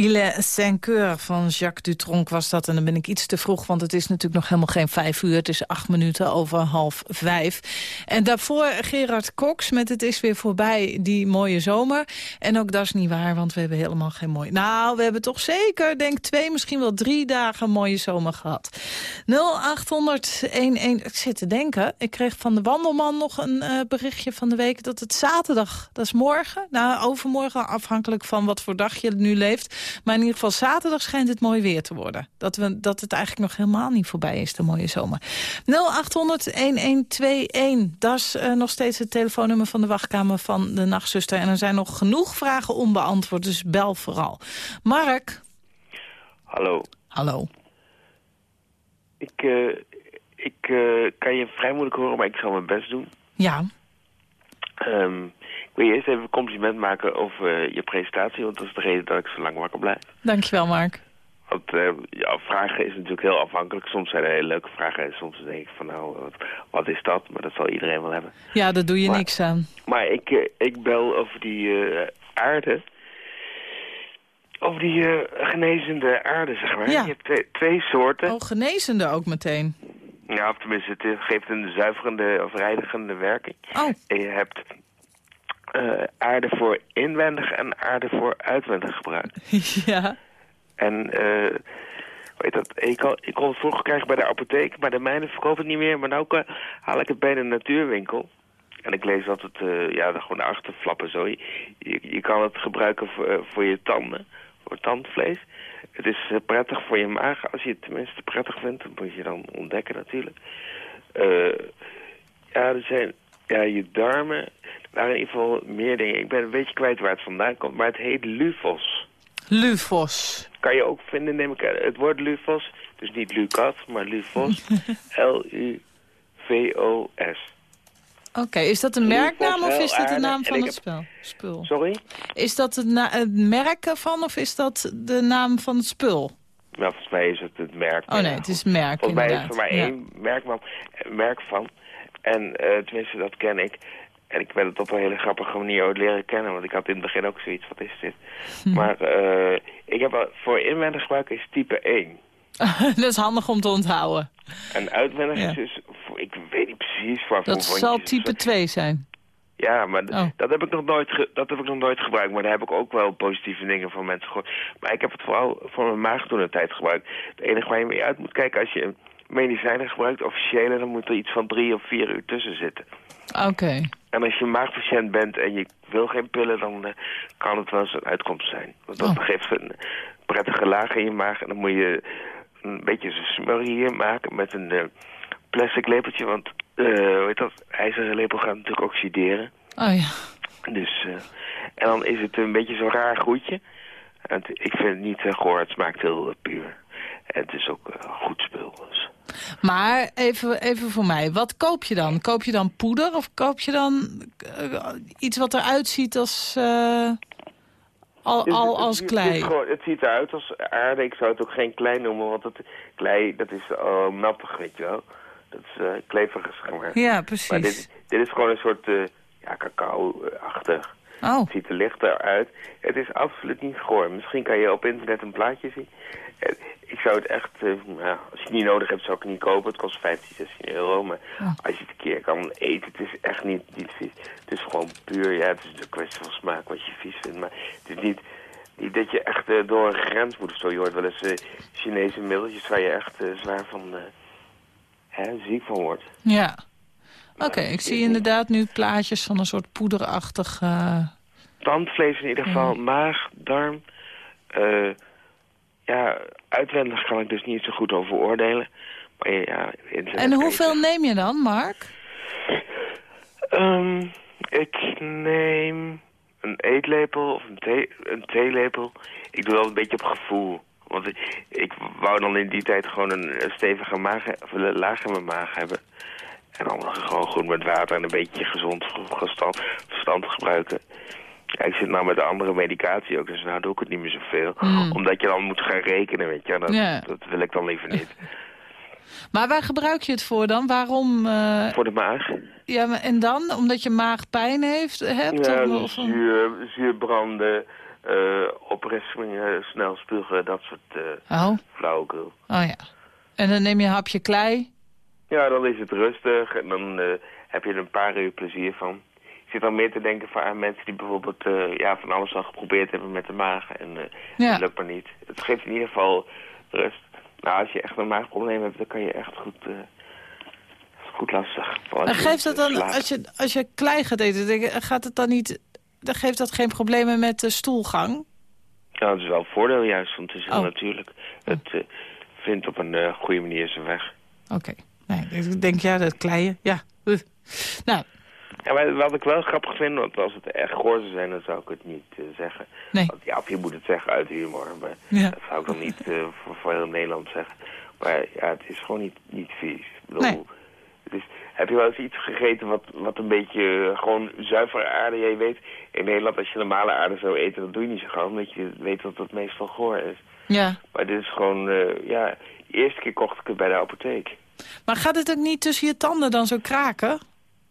Il est cinq heures van Jacques Dutronc was dat. En dan ben ik iets te vroeg, want het is natuurlijk nog helemaal geen vijf uur. Het is acht minuten over half vijf. En daarvoor Gerard Cox met Het is weer voorbij, die mooie zomer. En ook dat is niet waar, want we hebben helemaal geen mooie... Nou, we hebben toch zeker, denk twee, misschien wel drie dagen mooie zomer gehad. 0800 11... Ik zit te denken, ik kreeg van de wandelman nog een uh, berichtje van de week... dat het zaterdag, dat is morgen, nou overmorgen... afhankelijk van wat voor dag je nu leeft... Maar in ieder geval zaterdag schijnt het mooi weer te worden. Dat, we, dat het eigenlijk nog helemaal niet voorbij is, de mooie zomer. 0800-1121, dat is uh, nog steeds het telefoonnummer van de wachtkamer van de nachtzuster. En er zijn nog genoeg vragen onbeantwoord, dus bel vooral. Mark? Hallo. Hallo. Ik, uh, ik uh, kan je vrij moeilijk horen, maar ik zal mijn best doen. Ja. Um, ik wil je eerst even een compliment maken over je presentatie, want dat is de reden dat ik zo lang wakker blijf. Dankjewel, Mark. Want eh, ja, vragen is natuurlijk heel afhankelijk. Soms zijn er hele leuke vragen en soms denk ik van nou, wat, wat is dat? Maar dat zal iedereen wel hebben. Ja, daar doe je Maar- niks aan. Maar ik, eh, ik bel over die eh, aarde. Over die genezende aarde, zeg maar. Ja. Je hebt twee, twee soorten. Oh, genezende ook meteen. Ja, of tenminste, het geeft een zuiverende of reinigende werking. Oh. En je hebt aarde voor inwendig en aarde voor uitwendig gebruik. (laughs) ja. En eh weet dat, ik, kon, ik kon het vroeger krijgen bij de apotheek, maar de mijne verkoopt het niet meer. Maar nu eh, haal ik het bij de natuurwinkel. En ik lees altijd, eh ja, gewoon achterflappen zo. Je, je, kan het gebruiken voor, eh, voor je tanden, voor tandvlees. Het is eh, prettig voor je maag. Als je het tenminste prettig vindt, dat moet je dan ontdekken natuurlijk. Eh, ja, er zijn, ja, je darmen. Er waren in ieder geval meer dingen. Ik ben een beetje kwijt waar het vandaan komt, maar het heet Lufos. Lufos. Kan je ook vinden, neem ik. Het woord Lufos, dus niet Lucas, maar Lufos. (laughs) L-U-V-O-S. Oké, is dat een merknaam of is dit de naam van het spel? spul? Sorry? Is dat het, merk ervan of is dat de naam van het spul? Nou, volgens mij is het het merk. Oh nee, ja. het is merk Volgens mij is inderdaad. er maar Ja. één merk, van- eh, merk van. En eh, tenminste, dat ken ik. En ik ben het op een hele grappige manier ooit leren kennen. Want ik had in het begin ook zoiets, wat is dit? Hm. Maar eh, ik heb wel- voor inwendig gebruik is type 1. (laughs) dat is handig om te onthouden. En uitwendig Ja. is dus, ik weet niet precies waarvoor. Dat zal type 2 zijn. Ja, maar Oh. dat, heb ik nog nooit dat heb ik nog nooit gebruikt. Maar daar heb ik ook wel positieve dingen van mensen gehoord. Maar ik heb het vooral voor mijn maag toen een tijd gebruikt. Het enige waar je mee uit moet kijken als je medicijnen gebruikt, officiële, dan moet er iets van drie of vier uur tussen zitten. Oké. En als je maagpatiënt bent en je wil geen pillen, dan eh, kan het wel eens een uitkomst zijn. Want dat Oh. geeft een prettige laag in je maag. En dan moet je een beetje zo'n smurrie hier maken met een eh, plastic lepeltje. Want, eh hoe heet dat, ijzeren lepel gaat natuurlijk oxideren. Oh ja. Dus, eh, en dan is het een beetje zo'n raar groetje. En ik vind het niet uh, goor, het smaakt heel eh, puur. En het is ook eh, een goed spul. Dus. Maar even, even voor mij, wat koop je dan? Koop je dan poeder of koop je dan eh, iets wat eruit ziet als, eh, al, al als het, klei? Het, is gewoon- het ziet eruit als aarde. Ik zou het ook geen klei noemen, want het klei, dat is uh, nattig, weet je wel. Dat is uh, kleverig, zeg maar. Ja, precies. Maar dit, dit is gewoon een soort ja, cacao-achtig. Oh. Het ziet er lichter uit. Het is absoluut niet goor. Misschien kan je op internet een plaatje zien. Eh, Ik zou het echt, uh, nou, als je het niet nodig hebt, zou ik het niet kopen. Het kost 15, 16 euro. Maar Oh. als je het een keer kan eten, het is echt niet, niet vies. Het is gewoon puur, ja, het is een kwestie van smaak wat je vies vindt. Maar het is niet, niet dat je echt uh, door een grens moet of zo. Je hoort wel eens uh, Chinese middeltjes waar je echt zwaar van hè, ziek van wordt. Ja. Oké, okay, ik zie inderdaad nu plaatjes van een soort poederachtig... Tandvlees in ieder geval, maag, darm. Uh, ja, uitwendig kan ik dus niet zo goed over oordelen. Maar ja, en hoeveel neem je dan, Mark? Um, ik neem een eetlepel of een, thee, een theelepel. Ik doe dat een beetje op gevoel. Want ik, ik wou dan in die tijd gewoon een, een stevige maag, of een laag in mijn maag hebben. En dan gewoon goed met water en een beetje gezond gestand, verstand gebruiken. Ja, ik zit nou met de andere medicatie ook, dus nou doe ik het niet meer zoveel. Mm. Omdat je dan moet gaan rekenen, weet je. Dat, ja. dat wil ik dan liever niet. (laughs) maar waar gebruik je het voor dan? Waarom? Uh... Voor de maag. Ja, maar en dan? Omdat je maag pijn heeft, hebt? Ja, of, zuur, zuurbranden, uh, oprispingen, snel spugen, dat soort uh, oh. flauwekul. Oh ja. En dan neem je een hapje klei? Ja, dan is het rustig en dan uh, heb je er een paar uur plezier van. Ik zit dan meer te denken van aan mensen die bijvoorbeeld uh, ja, van alles al geprobeerd hebben met de maag. En uh, ja. dat lukt maar niet. Het geeft in ieder geval rust. Nou, als je echt een maagprobleem hebt, dan kan je echt goed, uh, goed lastig. Maar geeft dat dan, als je, als je klei gaat eten, gaat het dan niet, dan geeft dat geen problemen met de stoelgang? Ja, dat is wel een voordeel juist, want het is heel oh. natuurlijk. Het uh, vindt op een uh, goede manier zijn weg. Oké. Okay. Nee, ik denk, ja, dat kleien, ja. (laughs) Nou, ja, maar wat ik wel grappig vind, want als het echt goor zou zijn, dan zou ik het niet uh, zeggen. Nee. Want, ja, of je moet het zeggen uit humor, maar ja. dat zou ik dan niet uh, voor, voor heel Nederland zeggen. Maar ja, het is gewoon niet, niet vies. Ik bedoel, nee. heb je wel eens iets gegeten wat, wat een beetje uh, gewoon zuivere aarde, jij weet, in Nederland als je normale aarde zou eten, dat doe je niet zo gauw, omdat je weet dat het meestal goor is. Ja. Maar dit is gewoon, eh, ja, de eerste keer kocht ik het bij de apotheek. Maar gaat het ook niet tussen je tanden dan zo kraken?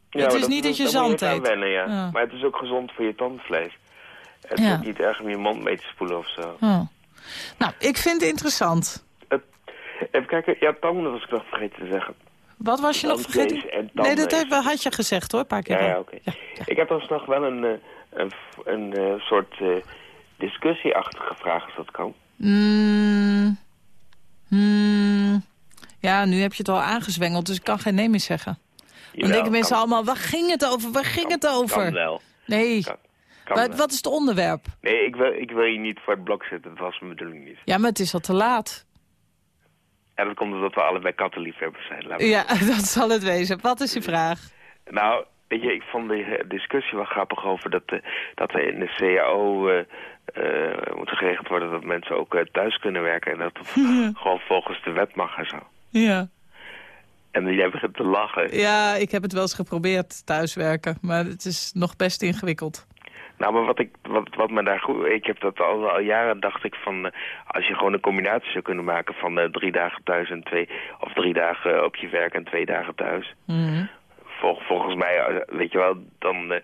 Ja, het is niet dat je zand eet. wennen, ja. Ja. Maar het is ook gezond voor je tandvlees. Het is niet erg om je mond mee te spoelen of zo. Oh. Nou, ik vind het interessant. Even kijken, ja, tanden was ik nog vergeten te zeggen. Wat was je nog vergeten? en Nee, dat heb- had je gezegd hoor, een paar keer. Ja, oké. Ik heb dus nog wel een, eh, een, een, eh, soort eh, discussieachtige vraag, als dat kan. Mm, mm, ja, nu heb je het al aangezwengeld, dus ik kan geen nee meer zeggen. Dan denken mensen kan- allemaal, waar ging het over? Waar ging het over? Kan wel. Nee. Kan Wat, wat is het onderwerp? Nee, ik wil, ik wil je niet voor het blok zetten. Dat was mijn bedoeling niet. Ja, maar het is al te laat. En dat komt omdat we allebei kattenliefhebbers zijn. Ja, (laughs) dat zal het wezen. Wat is je vraag? Nou, weet je, ik vond de eh, discussie wel grappig over dat, eh, dat er in de CAO eh, moet geregeld worden dat mensen ook thuis kunnen werken. En dat het (laughs) gewoon volgens de wet mag en zo. Ja. En jij begint te lachen. ja, ik heb het wel eens geprobeerd thuiswerken, maar het is nog best ingewikkeld. Nou, maar wat, ik, wat, wat me daar goed... Ik heb dat al, al jaren, dacht ik, van... eh, als je gewoon een combinatie zou kunnen maken van eh, drie dagen thuis en twee... Of drie dagen op je werk en twee dagen thuis. Mhm. Vol, volgens mij, eh, weet je wel, dan... eh,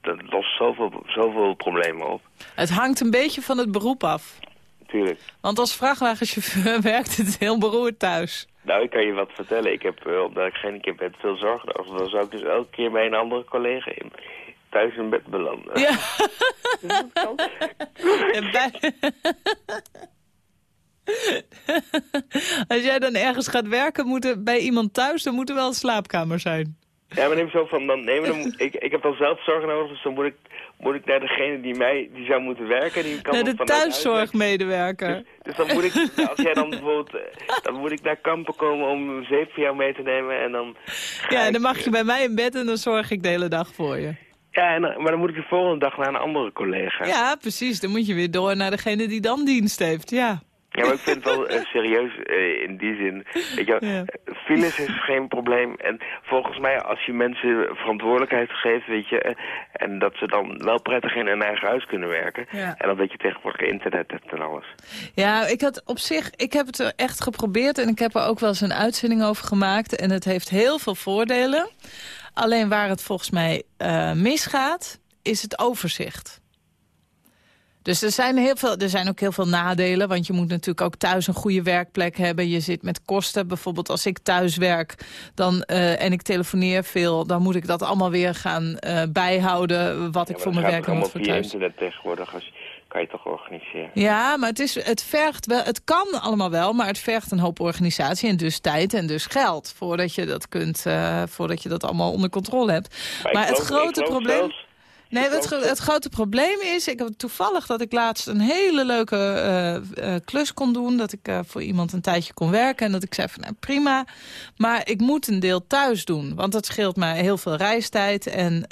dat lost zoveel, zoveel problemen op. Het hangt een beetje van het beroep af. Tuurlijk. Want als vrachtwagenchauffeur (laughs) werkt het heel beroerd thuis. Nou, ik kan je wat vertellen. Ik heb, eh, omdat ik geen kind ben, veel zorg nodig. Dan zou ik dus elke keer bij een andere collega in, thuis in bed belanden. Ja. (laughs) En bij- (laughs) Als jij dan ergens gaat werken moet er bij iemand thuis, dan moet er wel een slaapkamer zijn. Ja, maar neem zo van, dan, nee, maar dan ik, ik heb dan zelf zorg nodig, dus dan moet ik, moet ik naar degene die mij, die zou moeten werken. Die kan Naar de thuiszorgmedewerker. werken. Dus dan moet ik, als jij dan bijvoorbeeld, eh, dan moet ik naar kampen komen om een zeep voor jou mee te nemen en dan... Ja, en dan mag je bij mij in bed en dan zorg ik de hele dag voor je. Ja, en, maar dan moet ik de volgende dag naar een andere collega. Ja, precies. Dan moet je weer door naar degene die dan dienst heeft. Ja. Ja, maar ik vind het wel eh, serieus eh, in die zin. Weet je, Ja. eh, files is geen probleem. En volgens mij, als je mensen verantwoordelijkheid geeft, weet je, en dat ze dan wel prettig in hun eigen huis kunnen werken. Ja. En dan dat je tegenwoordig internet hebt en alles. Ja, ik had op zich, ik heb het echt geprobeerd en ik heb er ook wel eens een uitzending over gemaakt. En het heeft heel veel voordelen. Alleen waar het volgens mij misgaat, is het overzicht. Dus er zijn, heel veel, er zijn ook heel veel nadelen, want je moet natuurlijk ook thuis een goede werkplek hebben. Je zit met kosten, bijvoorbeeld als ik thuis werk dan, eh, en ik telefoneer veel... dan moet ik dat allemaal weer gaan eh, bijhouden, wat ik voor mijn werk en wat voor allemaal thuis. internet tegenwoordig. Als, kan je toch organiseren. Ja, maar het, is, het vergt wel, het kan allemaal wel, maar het vergt een hoop organisatie en dus tijd en dus geld voordat je dat kunt, eh, voordat je dat allall onder controle hebt. Maar het geloof- grote probleem. zelfs- Nee, het, gro- het grote probleem is, ik heb toevallig dat ik laatst een hele leuke eh, eh, klus kon doen. Dat ik eh, voor iemand een tijdje kon werken. En dat ik zei van nou, prima. Maar ik moet een deel thuis doen. Want dat scheelt mij heel veel reistijd. En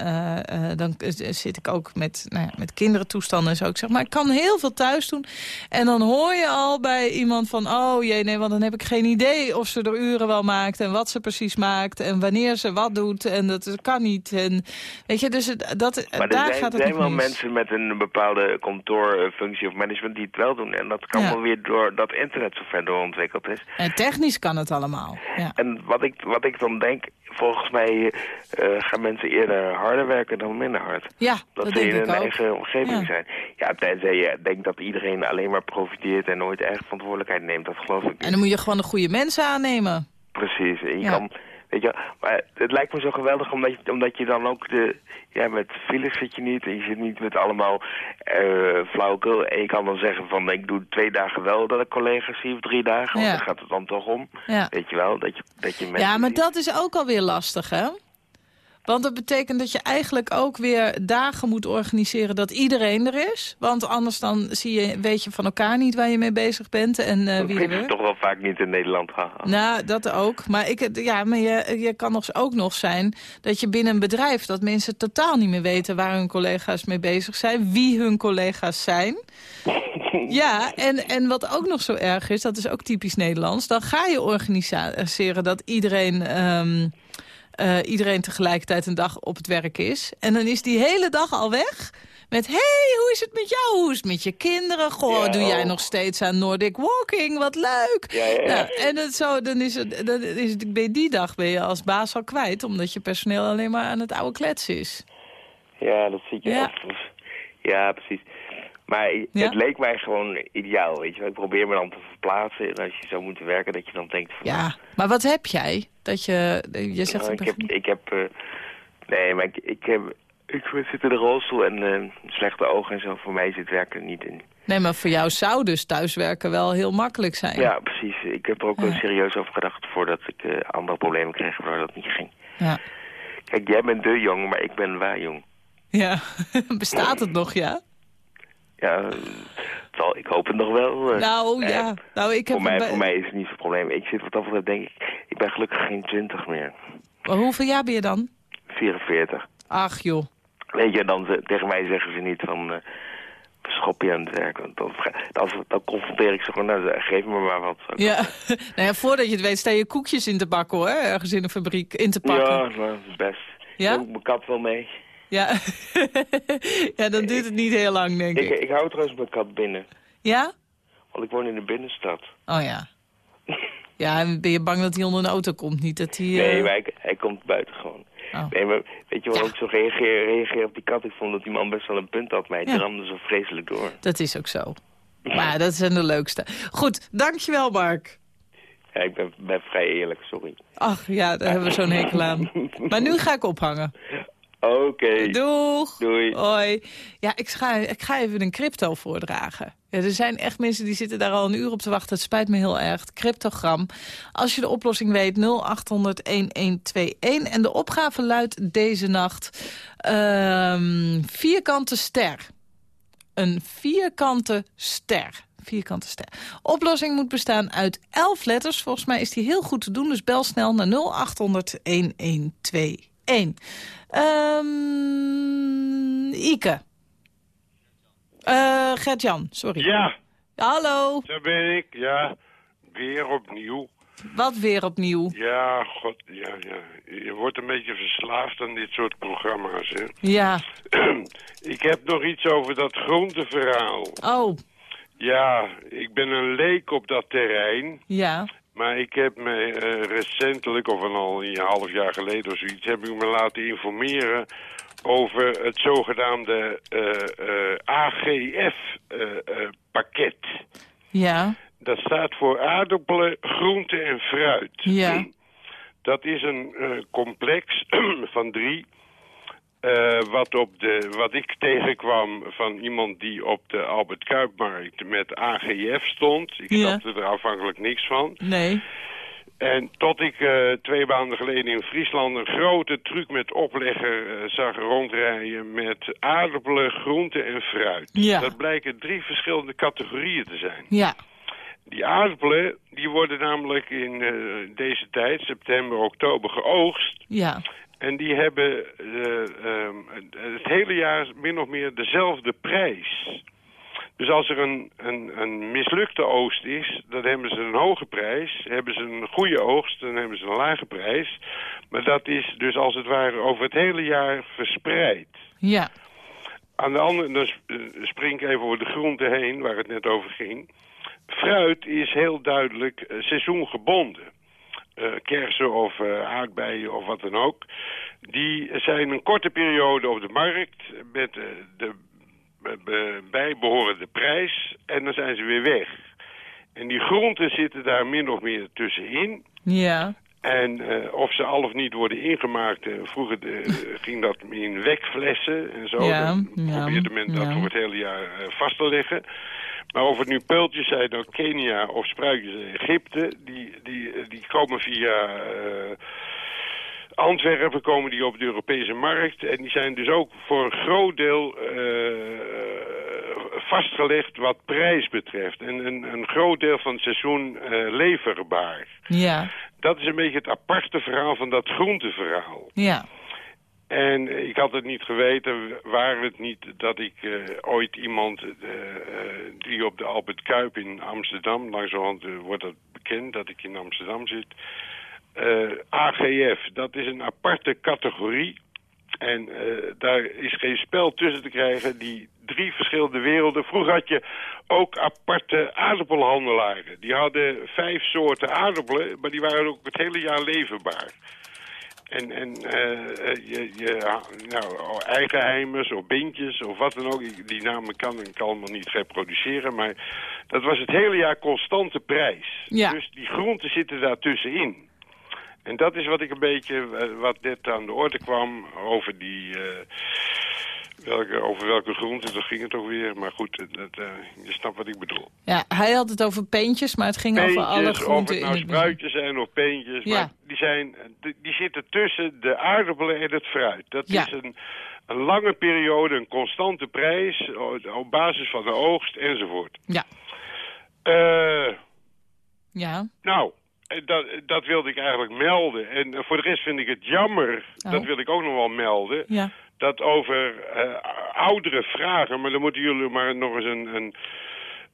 dan zit ik ook met, nou ja, met kinderentoestanden en zo. Ik zeg, maar ik kan heel veel thuis doen. En dan hoor je al bij iemand van, oh jee, nee, want dan heb ik geen idee of ze er uren wel maakt. En wat ze precies maakt. En wanneer ze wat doet. En dat kan niet. En, weet je, dus het, dat, Maar daar er zijn, gaat het zijn wel mis. mensen met een bepaalde kantoorfunctie of management die het wel doen. En dat kan Ja. wel weer door dat internet zo ver doorontwikkeld is. En technisch kan het allemaal. Ja. En wat ik, wat ik dan denk, volgens mij eh, gaan mensen eerder harder werken dan minder hard. Ja, Dat, dat ze in hun ook. eigen omgeving Ja. zijn. Ja, tenzij je denkt dat iedereen alleen maar profiteert en nooit eigen verantwoordelijkheid neemt. Dat geloof ik niet. En dan moet je gewoon de goede mensen aannemen. Precies. En je Ja. kan, weet je, maar het lijkt me zo geweldig omdat je, omdat je dan ook de, ja, met files zit je niet en je zit niet met allemaal eh flauwekul. En je kan dan zeggen van, ik doe twee dagen wel dat ik collega's zie of drie dagen, want Ja. daar gaat het dan toch om. Ja. Weet je wel, dat je, dat je mensen Ja, maar ziet. dat is ook alweer lastig, hè? Want dat betekent dat je eigenlijk ook weer dagen moet organiseren dat iedereen er is. Want anders dan zie je, weet je van elkaar niet waar je mee bezig bent en eh, dat wie er toch wel vaak niet in Nederland. haha. Nou, dat ook. Maar, ik, ja, maar je, je kan nog, ook nog zijn dat je binnen een bedrijf... dat mensen totaal niet meer weten waar hun collega's mee bezig zijn. Wie hun collega's zijn. (laughs) Ja, en, en wat ook nog zo erg is, dat is ook typisch Nederlands... dan ga je organiseren dat iedereen... ehm, eh, iedereen tegelijkertijd een dag op het werk is. En dan is die hele dag al weg Met, hey, hoe is het met jou? Hoe is het met je kinderen? Goh, Ja, doe jij oh. nog steeds aan Nordic Walking? Wat leuk. Ja. Nou, en het zo, dan is het, dan is het, bij die dag ben je als baas al kwijt... omdat je personeel alleen maar aan het oude kletsen is. Ja, dat zie je. Ja, precies. Maar Ja? het leek mij gewoon ideaal, weet je. Ik probeer me dan te verplaatsen. En als je zo moet werken, dat je dan denkt... Van, Ja, maar wat heb jij? Dat je, je zegt... nou, ik heb... Ik heb eh, nee, maar ik, ik, heb, ik zit in de rolstoel en eh, slechte ogen en zo. Voor mij zit werken niet in. Nee, maar voor jou zou dus thuiswerken wel heel makkelijk zijn. Ja, precies. Ik heb er ook wel Ja. serieus over gedacht voordat ik eh, andere problemen kreeg waardoor dat niet ging. Ja. Kijk, jij bent de jong, maar ik ben waar jong. Ja, (laughs) bestaat het nog, ja? Ja, zal, ik hoop het nog wel. eh. Nou, Eh, ja. Nou, ik heb voor, mij, bij- voor mij is het niet zo'n probleem. Ik zit wat dat betreft, denk ik, ik ben gelukkig geen 20 meer. Maar hoeveel jaar ben je dan? 44. Ach, joh. Weet je, dan ze- tegen mij zeggen ze niet van... eh schop je aan het werk. Dan, dan, dan confronteer ik ze gewoon, nou, geef me maar wat. Ja. (laughs) nou ja, voordat je het weet sta je koekjes in te bakken, hoor. Ergens in een fabriek in te pakken. Ja, dat is best. Ja? Ik mijn kat wel mee. Ja, (laughs) ja dan duurt het niet heel lang, denk Ik, ik. ik hou trouwens mijn kat binnen. Ja? Want ik woon in de binnenstad. Oh ja. Ja, en ben je bang dat hij onder een auto komt? Niet dat hij... eh, Nee, maar hij, hij komt buiten gewoon. Oh. Nee, maar weet je wel, ook zo reageer, reageer op die kat. Ik vond dat die man best wel een punt had. mij. Ja. Die ramde zo vreselijk door. Dat is ook zo. Maar dat zijn de leukste. Goed, dankjewel, Mark. Ja, ik ben, ben vrij eerlijk, sorry. Ach ja, daar hebben we zo'n hekel aan. (laughs) Maar nu ga ik ophangen. Oké. Doeg. Doei. Hoi. Ja, ik ga, ik ga even een crypto voordragen. Ja, er zijn echt mensen die zitten daar al een uur op te wachten. Het spijt me heel erg. Cryptogram. Als je de oplossing weet, 0800-1121. En de opgave luidt deze nacht... ehm, vierkante ster. Een vierkante ster. Vierkante ster. Oplossing moet bestaan uit 11 letters. Volgens mij is die heel goed te doen. Dus bel snel naar 0800-1121. Ehm Ike. Eh Gert-Jan, sorry. Ja, Hallo. daar ben ik. Ja, weer opnieuw. Wat weer opnieuw? Ja, god, ja, ja. Je wordt een beetje verslaafd aan dit soort programma's, hè. Ja. (clears throat) ik heb nog iets over dat groenteverhaal. Oh, Ja, ik ben een leek op dat terrein. ja. Maar ik heb me eh, recentelijk, of al een half jaar geleden of zoiets... heb ik me laten informeren over het zogenaamde eh, AGF-pakket. Ja. Dat staat voor aardappelen, groenten en fruit. Ja. Dat is een eh, complex (clears throat) van drie. Eh, wat, op de, wat ik tegenkwam van iemand die op de Albert Kuipmarkt met AGF stond. Ik Ja. snapte er afhankelijk niks van. Nee. En tot ik eh, twee maanden geleden in Friesland een grote truc met oplegger eh, zag rondrijden met aardappelen, groenten en fruit. Ja. Dat blijken drie verschillende categorieën te zijn. Ja. Die aardappelen die worden namelijk in deze tijd, september, oktober, geoogst. Ja. En die hebben eh, ehm, het hele jaar min of meer dezelfde prijs. Dus als er een, een, een mislukte oogst is, dan hebben ze een hoge prijs. Hebben ze een goede oogst, dan hebben ze een lage prijs. Maar dat is dus als het ware over het hele jaar verspreid. Ja. Aan de andere, dan eh, spring ik even over de groenten heen, waar het net over ging. Fruit is heel duidelijk eh, seizoengebonden. Eh, kersen of eh, aardbeien of wat dan ook. Die zijn een korte periode op de markt met eh, de eh, be- bijbehorende prijs en dan zijn ze weer weg. En die groenten zitten daar min of meer tussenin. Ja. En of ze al of niet worden ingemaakt, vroeger (laughs) ging dat in wekflessen en zo. Ja, Dan ja, probeerde men dat ja. voor het hele jaar vast te leggen. Maar of het nu peultjes zijn uit Kenia of spruitjes uit Egypte, die, die, die komen via eh, Antwerpen komen die op de Europese markt. En die zijn dus ook voor een groot deel eh, vastgelegd wat prijs betreft. En een, een groot deel van het seizoen eh, leverbaar. Ja. Dat is een beetje het aparte verhaal van dat groenteverhaal. Ja. En eh, ik had het niet geweten, waar het niet dat ik eh, ooit iemand eh, eh, die op de Albert Kuip in Amsterdam, langzamerhand uh, wordt dat bekend dat ik in Amsterdam zit. Eh, AGF, dat is een aparte categorie. En eh, daar is geen spel tussen te krijgen. Die drie verschillende werelden. Vroeger had je ook aparte aardappelhandelaren. Die hadden vijf soorten aardappelen, maar die waren ook het hele jaar leverbaar. En, en eh, je, je, nou, eigenheimers of bintjes of wat dan ook. Die namen kan ik allemaal niet reproduceren. Maar dat was het hele jaar constante prijs. Ja. Dus die groenten zitten daar tussenin. En dat is wat ik een beetje, eh, wat net aan de orde kwam over die... welke, over welke groenten, dat ging het ook weer. Maar goed, eh, dat, je snapt wat ik bedoel. Ja, hij had het over peentjes, maar het ging over alle Peentjes, of groenten het nou spruitjes zijn of peentjes. Ja. Maar die, zijn, die, zitten tussen de aardappelen en het fruit. Dat Ja. is een, een lange periode, een constante prijs... op basis van de oogst enzovoort. Ja. Eh, Ja, nou, eh, dat, dat wilde ik eigenlijk melden. En voor de rest vind ik het jammer, Oh. dat wil ik ook nog wel melden... ja. Dat over eh, oudere vragen... maar dan moeten jullie maar nog eens een... een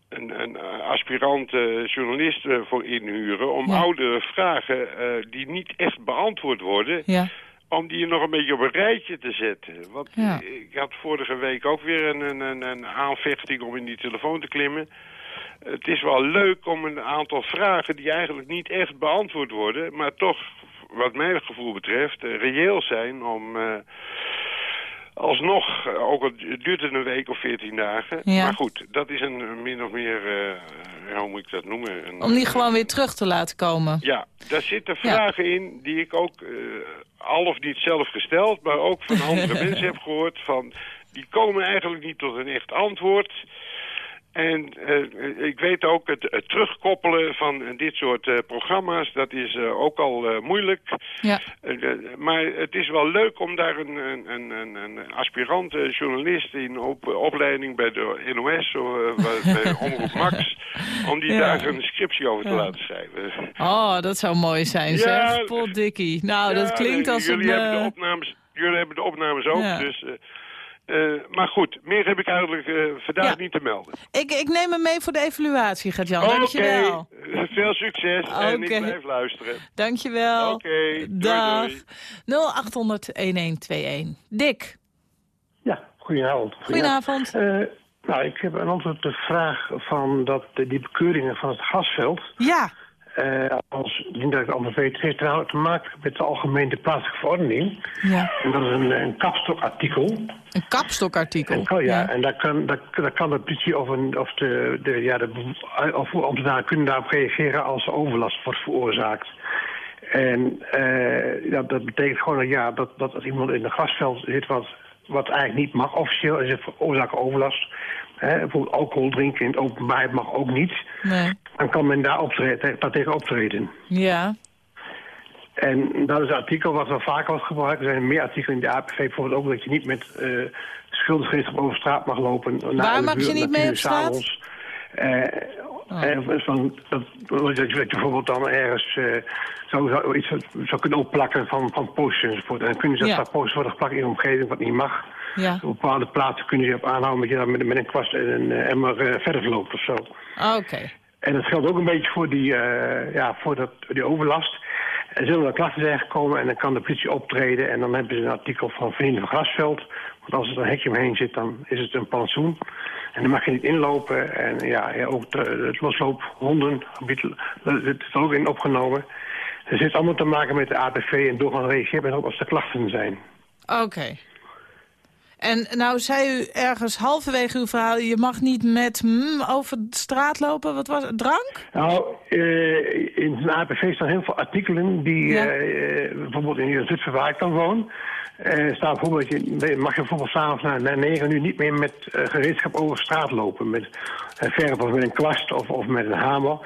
een, een eh, aspirant eh, journalist eh, voor inhuren... om Ja. oudere vragen die niet echt beantwoord worden... Ja. om die nog een beetje op een rijtje te zetten. Want Ja. ik had vorige week ook weer een, een, een, een aanvechting om in die telefoon te klimmen. Het is wel leuk om een aantal vragen die eigenlijk niet echt beantwoord worden... maar toch, wat mijn gevoel betreft, reëel zijn om... Alsnog, eh, ook al duurt het een week of veertien dagen. Ja. Maar goed, dat is een eh, min of meer, eh, hoe moet ik dat noemen? Een, Om die gewoon weer terug te laten komen. ja, daar zitten vragen in die ik ook al of niet zelf gesteld, maar ook van (laughs) andere mensen heb gehoord. Van, die komen eigenlijk niet tot een echt antwoord. En eh, ik weet ook, het, het terugkoppelen van dit soort eh, programma's, dat is eh, ook al moeilijk. Ja. Maar het is wel leuk om daar een, een, een, een, een aspirant journalist in op, opleiding bij de NOS of bij (laughs) Omroep Max, om die Ja. daar een scriptie over te Ja. laten schrijven. Oh, dat zou mooi zijn, Ja, zeg. Potdikkie. Nou, dat klinkt als een... jullie hebben de opnames, jullie hebben de opnames ook, dus... eh, maar goed, meer heb ik eigenlijk eh, vandaag Ja. niet te melden. ik, ik neem hem mee voor de evaluatie, Gert-Jan. Oké, Dankjewel. veel succes en ik blijf luisteren. Dankjewel. Oké, doei, Dag. doei. 0800-1121. Dick, Ja, goedenavond. goedenavond. Eh, nou, ik heb een antwoord op de vraag van dat, die bekeuringen van het gasveld. Ja. Eh, als, anders weet, heeft nou te maken met de algemene plaatselijke verordening. Ja. En dat is een, een kapstokartikel. Een kapstokartikel. En, kan- ja, en daar kan, daar, daar kan de politie of, een, of de, de, ja, de of ambtenaren kunnen daarop reageren als er overlast wordt veroorzaakt. En eh, ja, dat betekent gewoon dat, ja, dat, dat als iemand in een gasveld zit wat, wat eigenlijk niet mag officieel, is het veroorzaken overlast. Hè, bijvoorbeeld alcohol drinken in het openbaar mag ook niet. Nee. Dan kan men daar, optreden, daar tegen optreden. Ja. En dat is een artikel wat wel vaker wordt gebruikt. Er zijn meer artikelen in de APV bijvoorbeeld ook dat je niet met eh schuldigrichting over straat mag lopen. Waar mag je niet mee op straat? Eh, eh, van, dat, dat, je, bijvoorbeeld dan ergens zo, zo, iets zou kunnen opplakken van, van posters enzovoort. En dan kunnen ze Ja. dat posters worden geplakt in een omgeving wat niet mag. Ja. Op bepaalde plaatsen kunnen ze op aanhouden dat je dan met, met een kwast en een emmer verder verloopt of zo. Oké. En dat geldt ook een beetje voor die, ja, voor dat, die overlast. Er zullen er klachten zijn gekomen en dan kan de politie optreden. En dan hebben ze een artikel van Vrienden van Grasveld. Want als er een hekje omheen zit, dan is het een plantsoen. En dan mag je niet inlopen. En ja, ja ook de, het losloop honden, dat is er ook in opgenomen. Het heeft allemaal te maken met de APV en doorgaan ook als er klachten zijn. Oké. En nou zei u ergens halverwege uw verhaal... je mag niet met mm, over de straat lopen. Wat was het? Drank? Nou, eh, in een APV staan heel veel artikelen die Ja. eh, bijvoorbeeld in Zutphen waar ik dan woon. eh staat bijvoorbeeld, je, mag je bijvoorbeeld s'avonds na, na 9 uur niet meer met gereedschap over straat lopen. Met uh, verf of met een kwast of, of met een hamer.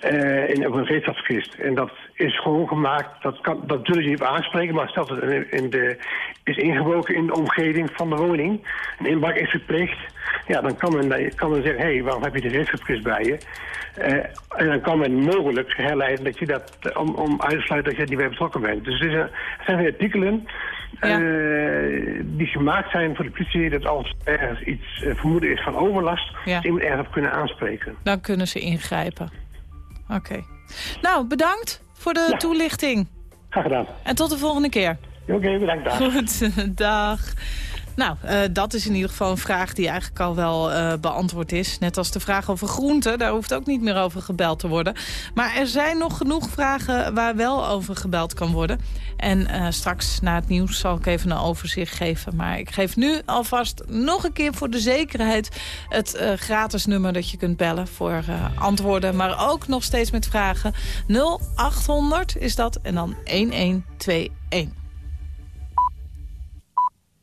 Eh, in, op een gereedschapskist. En dat is gewoon gemaakt, dat, kan, dat zullen ze niet aanspreken, maar stel dat het in, in de, is ingebroken in de omgeving van de woning, een inbraak is verplicht, ja, dan kan men, kan men zeggen, hé, hey, waarom heb je de gereedschapskist bij je? Eh, en dan kan men mogelijk herleiden dat je dat, om, om uit te sluiten dat je niet bij betrokken bent. Dus het, is een, het zijn weer artikelen eh, die gemaakt zijn voor de politie, dat als ergens iets vermoeden is van overlast, Ja. iemand ergens op kunnen aanspreken. Dan kunnen ze ingrijpen. Oké. Nou, bedankt voor de toelichting. Graag gedaan. En tot de volgende keer. Oké, bedankt. Dag. Goed, (laughs) dag. Nou, eh, dat is in ieder geval een vraag die eigenlijk al wel eh, beantwoord is. Net als de vraag over groenten, daar hoeft ook niet meer over gebeld te worden. Maar er zijn nog genoeg vragen waar wel over gebeld kan worden. En eh, straks na het nieuws zal ik even een overzicht geven. Maar ik geef nu alvast nog een keer voor de zekerheid... het gratis nummer dat je kunt bellen voor antwoorden. Maar ook nog steeds met vragen. 0800 is dat en dan 1121.